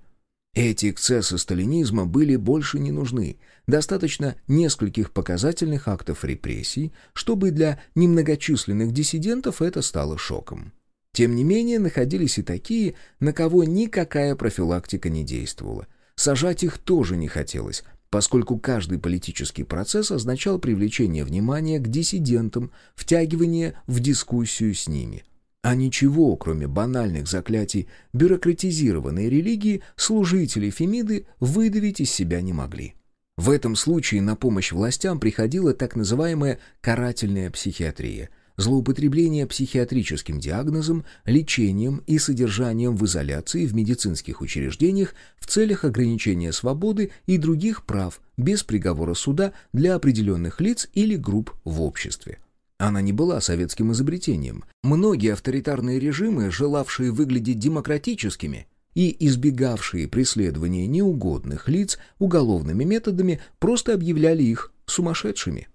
Эти эксцессы сталинизма были больше не нужны. Достаточно нескольких показательных актов репрессий, чтобы для немногочисленных диссидентов это стало шоком. Тем не менее, находились и такие, на кого никакая профилактика не действовала. Сажать их тоже не хотелось, поскольку каждый политический процесс означал привлечение внимания к диссидентам, втягивание в дискуссию с ними – а ничего, кроме банальных заклятий бюрократизированной религии, служители Фемиды выдавить из себя не могли. В этом случае на помощь властям приходила так называемая «карательная психиатрия», злоупотребление психиатрическим диагнозом, лечением и содержанием в изоляции в медицинских учреждениях в целях ограничения свободы и других прав без приговора суда для определенных лиц или групп в обществе. Она не была советским изобретением. Многие авторитарные режимы, желавшие выглядеть демократическими и избегавшие преследования неугодных лиц уголовными методами, просто объявляли их сумасшедшими.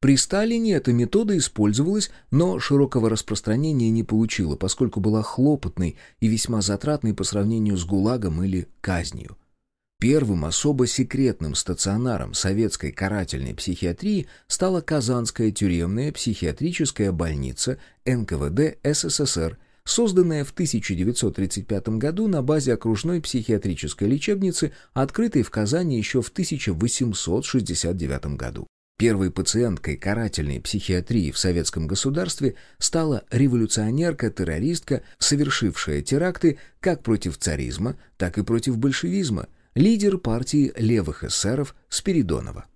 При Сталине эта метода использовалась, но широкого распространения не получила, поскольку была хлопотной и весьма затратной по сравнению с ГУЛАГом или казнью. Первым особо секретным стационаром советской карательной психиатрии стала Казанская тюремная психиатрическая больница НКВД СССР, созданная в 1935 году на базе окружной психиатрической лечебницы, открытой в Казани еще в 1869 году. Первой пациенткой карательной психиатрии в советском государстве стала революционерка-террористка, совершившая теракты как против царизма, так и против большевизма – лидер партии левых эсеров Спиридонова.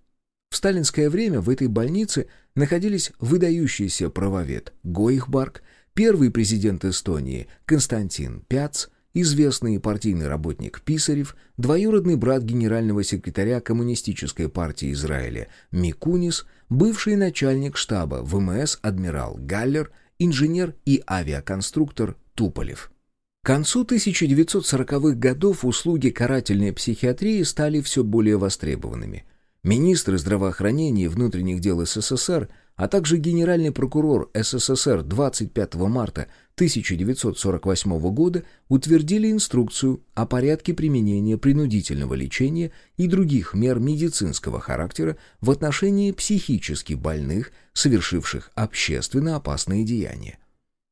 В сталинское время в этой больнице находились выдающийся правовед Гойхбарг, первый президент Эстонии Константин Пяц, известный партийный работник Писарев, двоюродный брат генерального секретаря Коммунистической партии Израиля Микунис, бывший начальник штаба ВМС адмирал Галлер, инженер и авиаконструктор Туполев. К концу 1940-х годов услуги карательной психиатрии стали все более востребованными. Министры здравоохранения и внутренних дел СССР, а также генеральный прокурор СССР 25 марта 1948 года утвердили инструкцию о порядке применения принудительного лечения и других мер медицинского характера в отношении психически больных, совершивших общественно опасные деяния.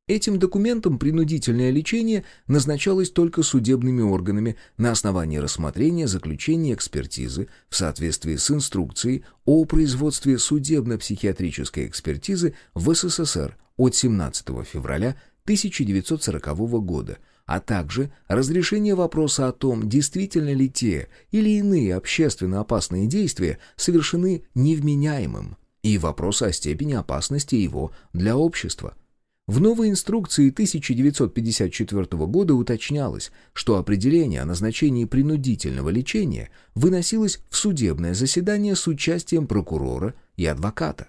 Этим документом принудительное лечение назначалось только судебными органами на основании рассмотрения заключения экспертизы в соответствии с инструкцией о производстве судебно-психиатрической экспертизы в СССР от 17 февраля 1940 года, а также разрешение вопроса о том, действительно ли те или иные общественно опасные действия совершены невменяемым, и вопроса о степени опасности его для общества – в новой инструкции 1954 года уточнялось, что определение о назначении принудительного лечения выносилось в судебное заседание с участием прокурора и адвоката.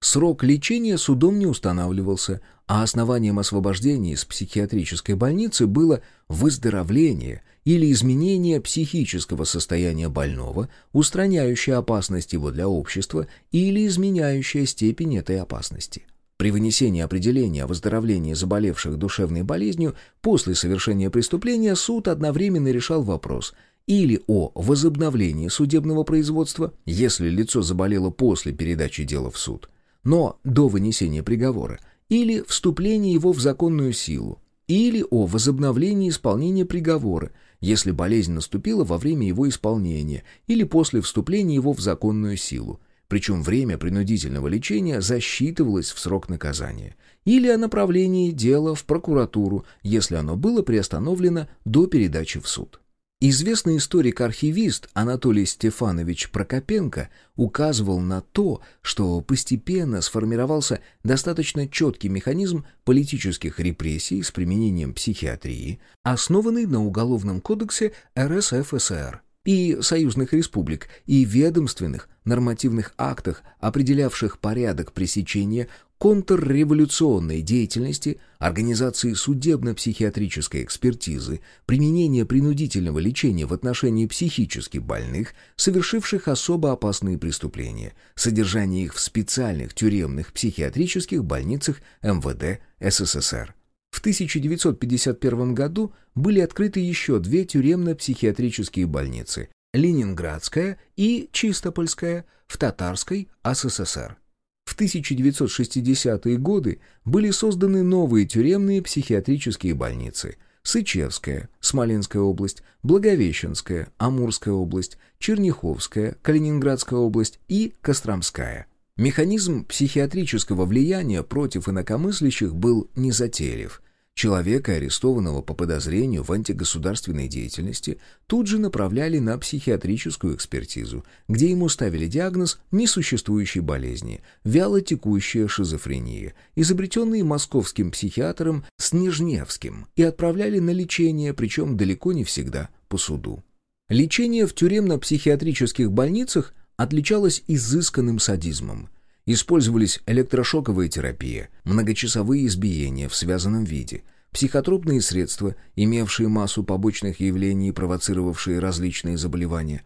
Срок лечения судом не устанавливался, а основанием освобождения из психиатрической больницы было выздоровление или изменение психического состояния больного, устраняющее опасность его для общества или изменяющее степень этой опасности. При вынесении определения о выздоровлении заболевших душевной болезнью после совершения преступления суд одновременно решал вопрос или о возобновлении судебного производства, если лицо заболело после передачи дела в суд, но до вынесения приговора, или вступления его в законную силу, или о возобновлении исполнения приговора, если болезнь наступила во время его исполнения или после вступления его в законную силу, причем время принудительного лечения засчитывалось в срок наказания, или о направлении дела в прокуратуру, если оно было приостановлено до передачи в суд. Известный историк-архивист Анатолий Стефанович Прокопенко указывал на то, что постепенно сформировался достаточно четкий механизм политических репрессий с применением психиатрии, основанный на Уголовном кодексе РСФСР и союзных республик, и ведомственных нормативных актах, определявших порядок пресечения контрреволюционной деятельности, организации судебно-психиатрической экспертизы, применения принудительного лечения в отношении психически больных, совершивших особо опасные преступления, содержание их в специальных тюремных психиатрических больницах МВД СССР. В 1951 году были открыты еще две тюремно-психиатрические больницы – Ленинградская и Чистопольская в Татарской СССР. В 1960-е годы были созданы новые тюремные психиатрические больницы – Сычевская, Смоленская область, Благовещенская, Амурская область, Черняховская, Калининградская область и Костромская – Механизм психиатрического влияния против инакомыслящих был незатейлив. Человека, арестованного по подозрению в антигосударственной деятельности, тут же направляли на психиатрическую экспертизу, где ему ставили диагноз несуществующей болезни – вялотекущая шизофрения, изобретенный московским психиатром Снежневским, и отправляли на лечение, причем далеко не всегда по суду. Лечение в тюремно-психиатрических больницах отличалось изысканным садизмом. Использовались электрошоковая терапия, многочасовые избиения в связанном виде, психотропные средства, имевшие массу побочных явлений и провоцировавшие различные заболевания.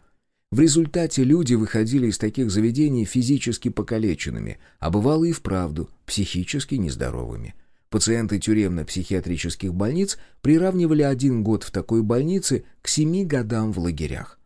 В результате люди выходили из таких заведений физически покалеченными, а бывало и вправду психически нездоровыми. Пациенты тюремно-психиатрических больниц приравнивали один год в такой больнице к семи годам в лагерях.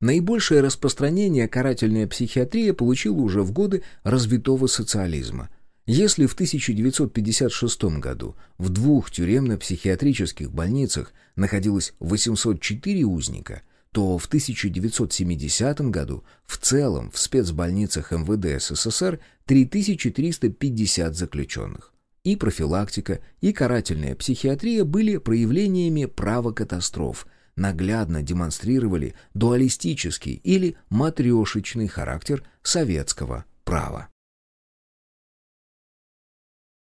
Наибольшее распространение карательная психиатрия получила уже в годы развитого социализма. Если в 1956 году в двух тюремно-психиатрических больницах находилось 804 узника, то в 1970 году в целом в спецбольницах МВД СССР 3350 заключенных. И профилактика, и карательная психиатрия были проявлениями права катастроф – наглядно демонстрировали дуалистический или матрешечный характер советского права.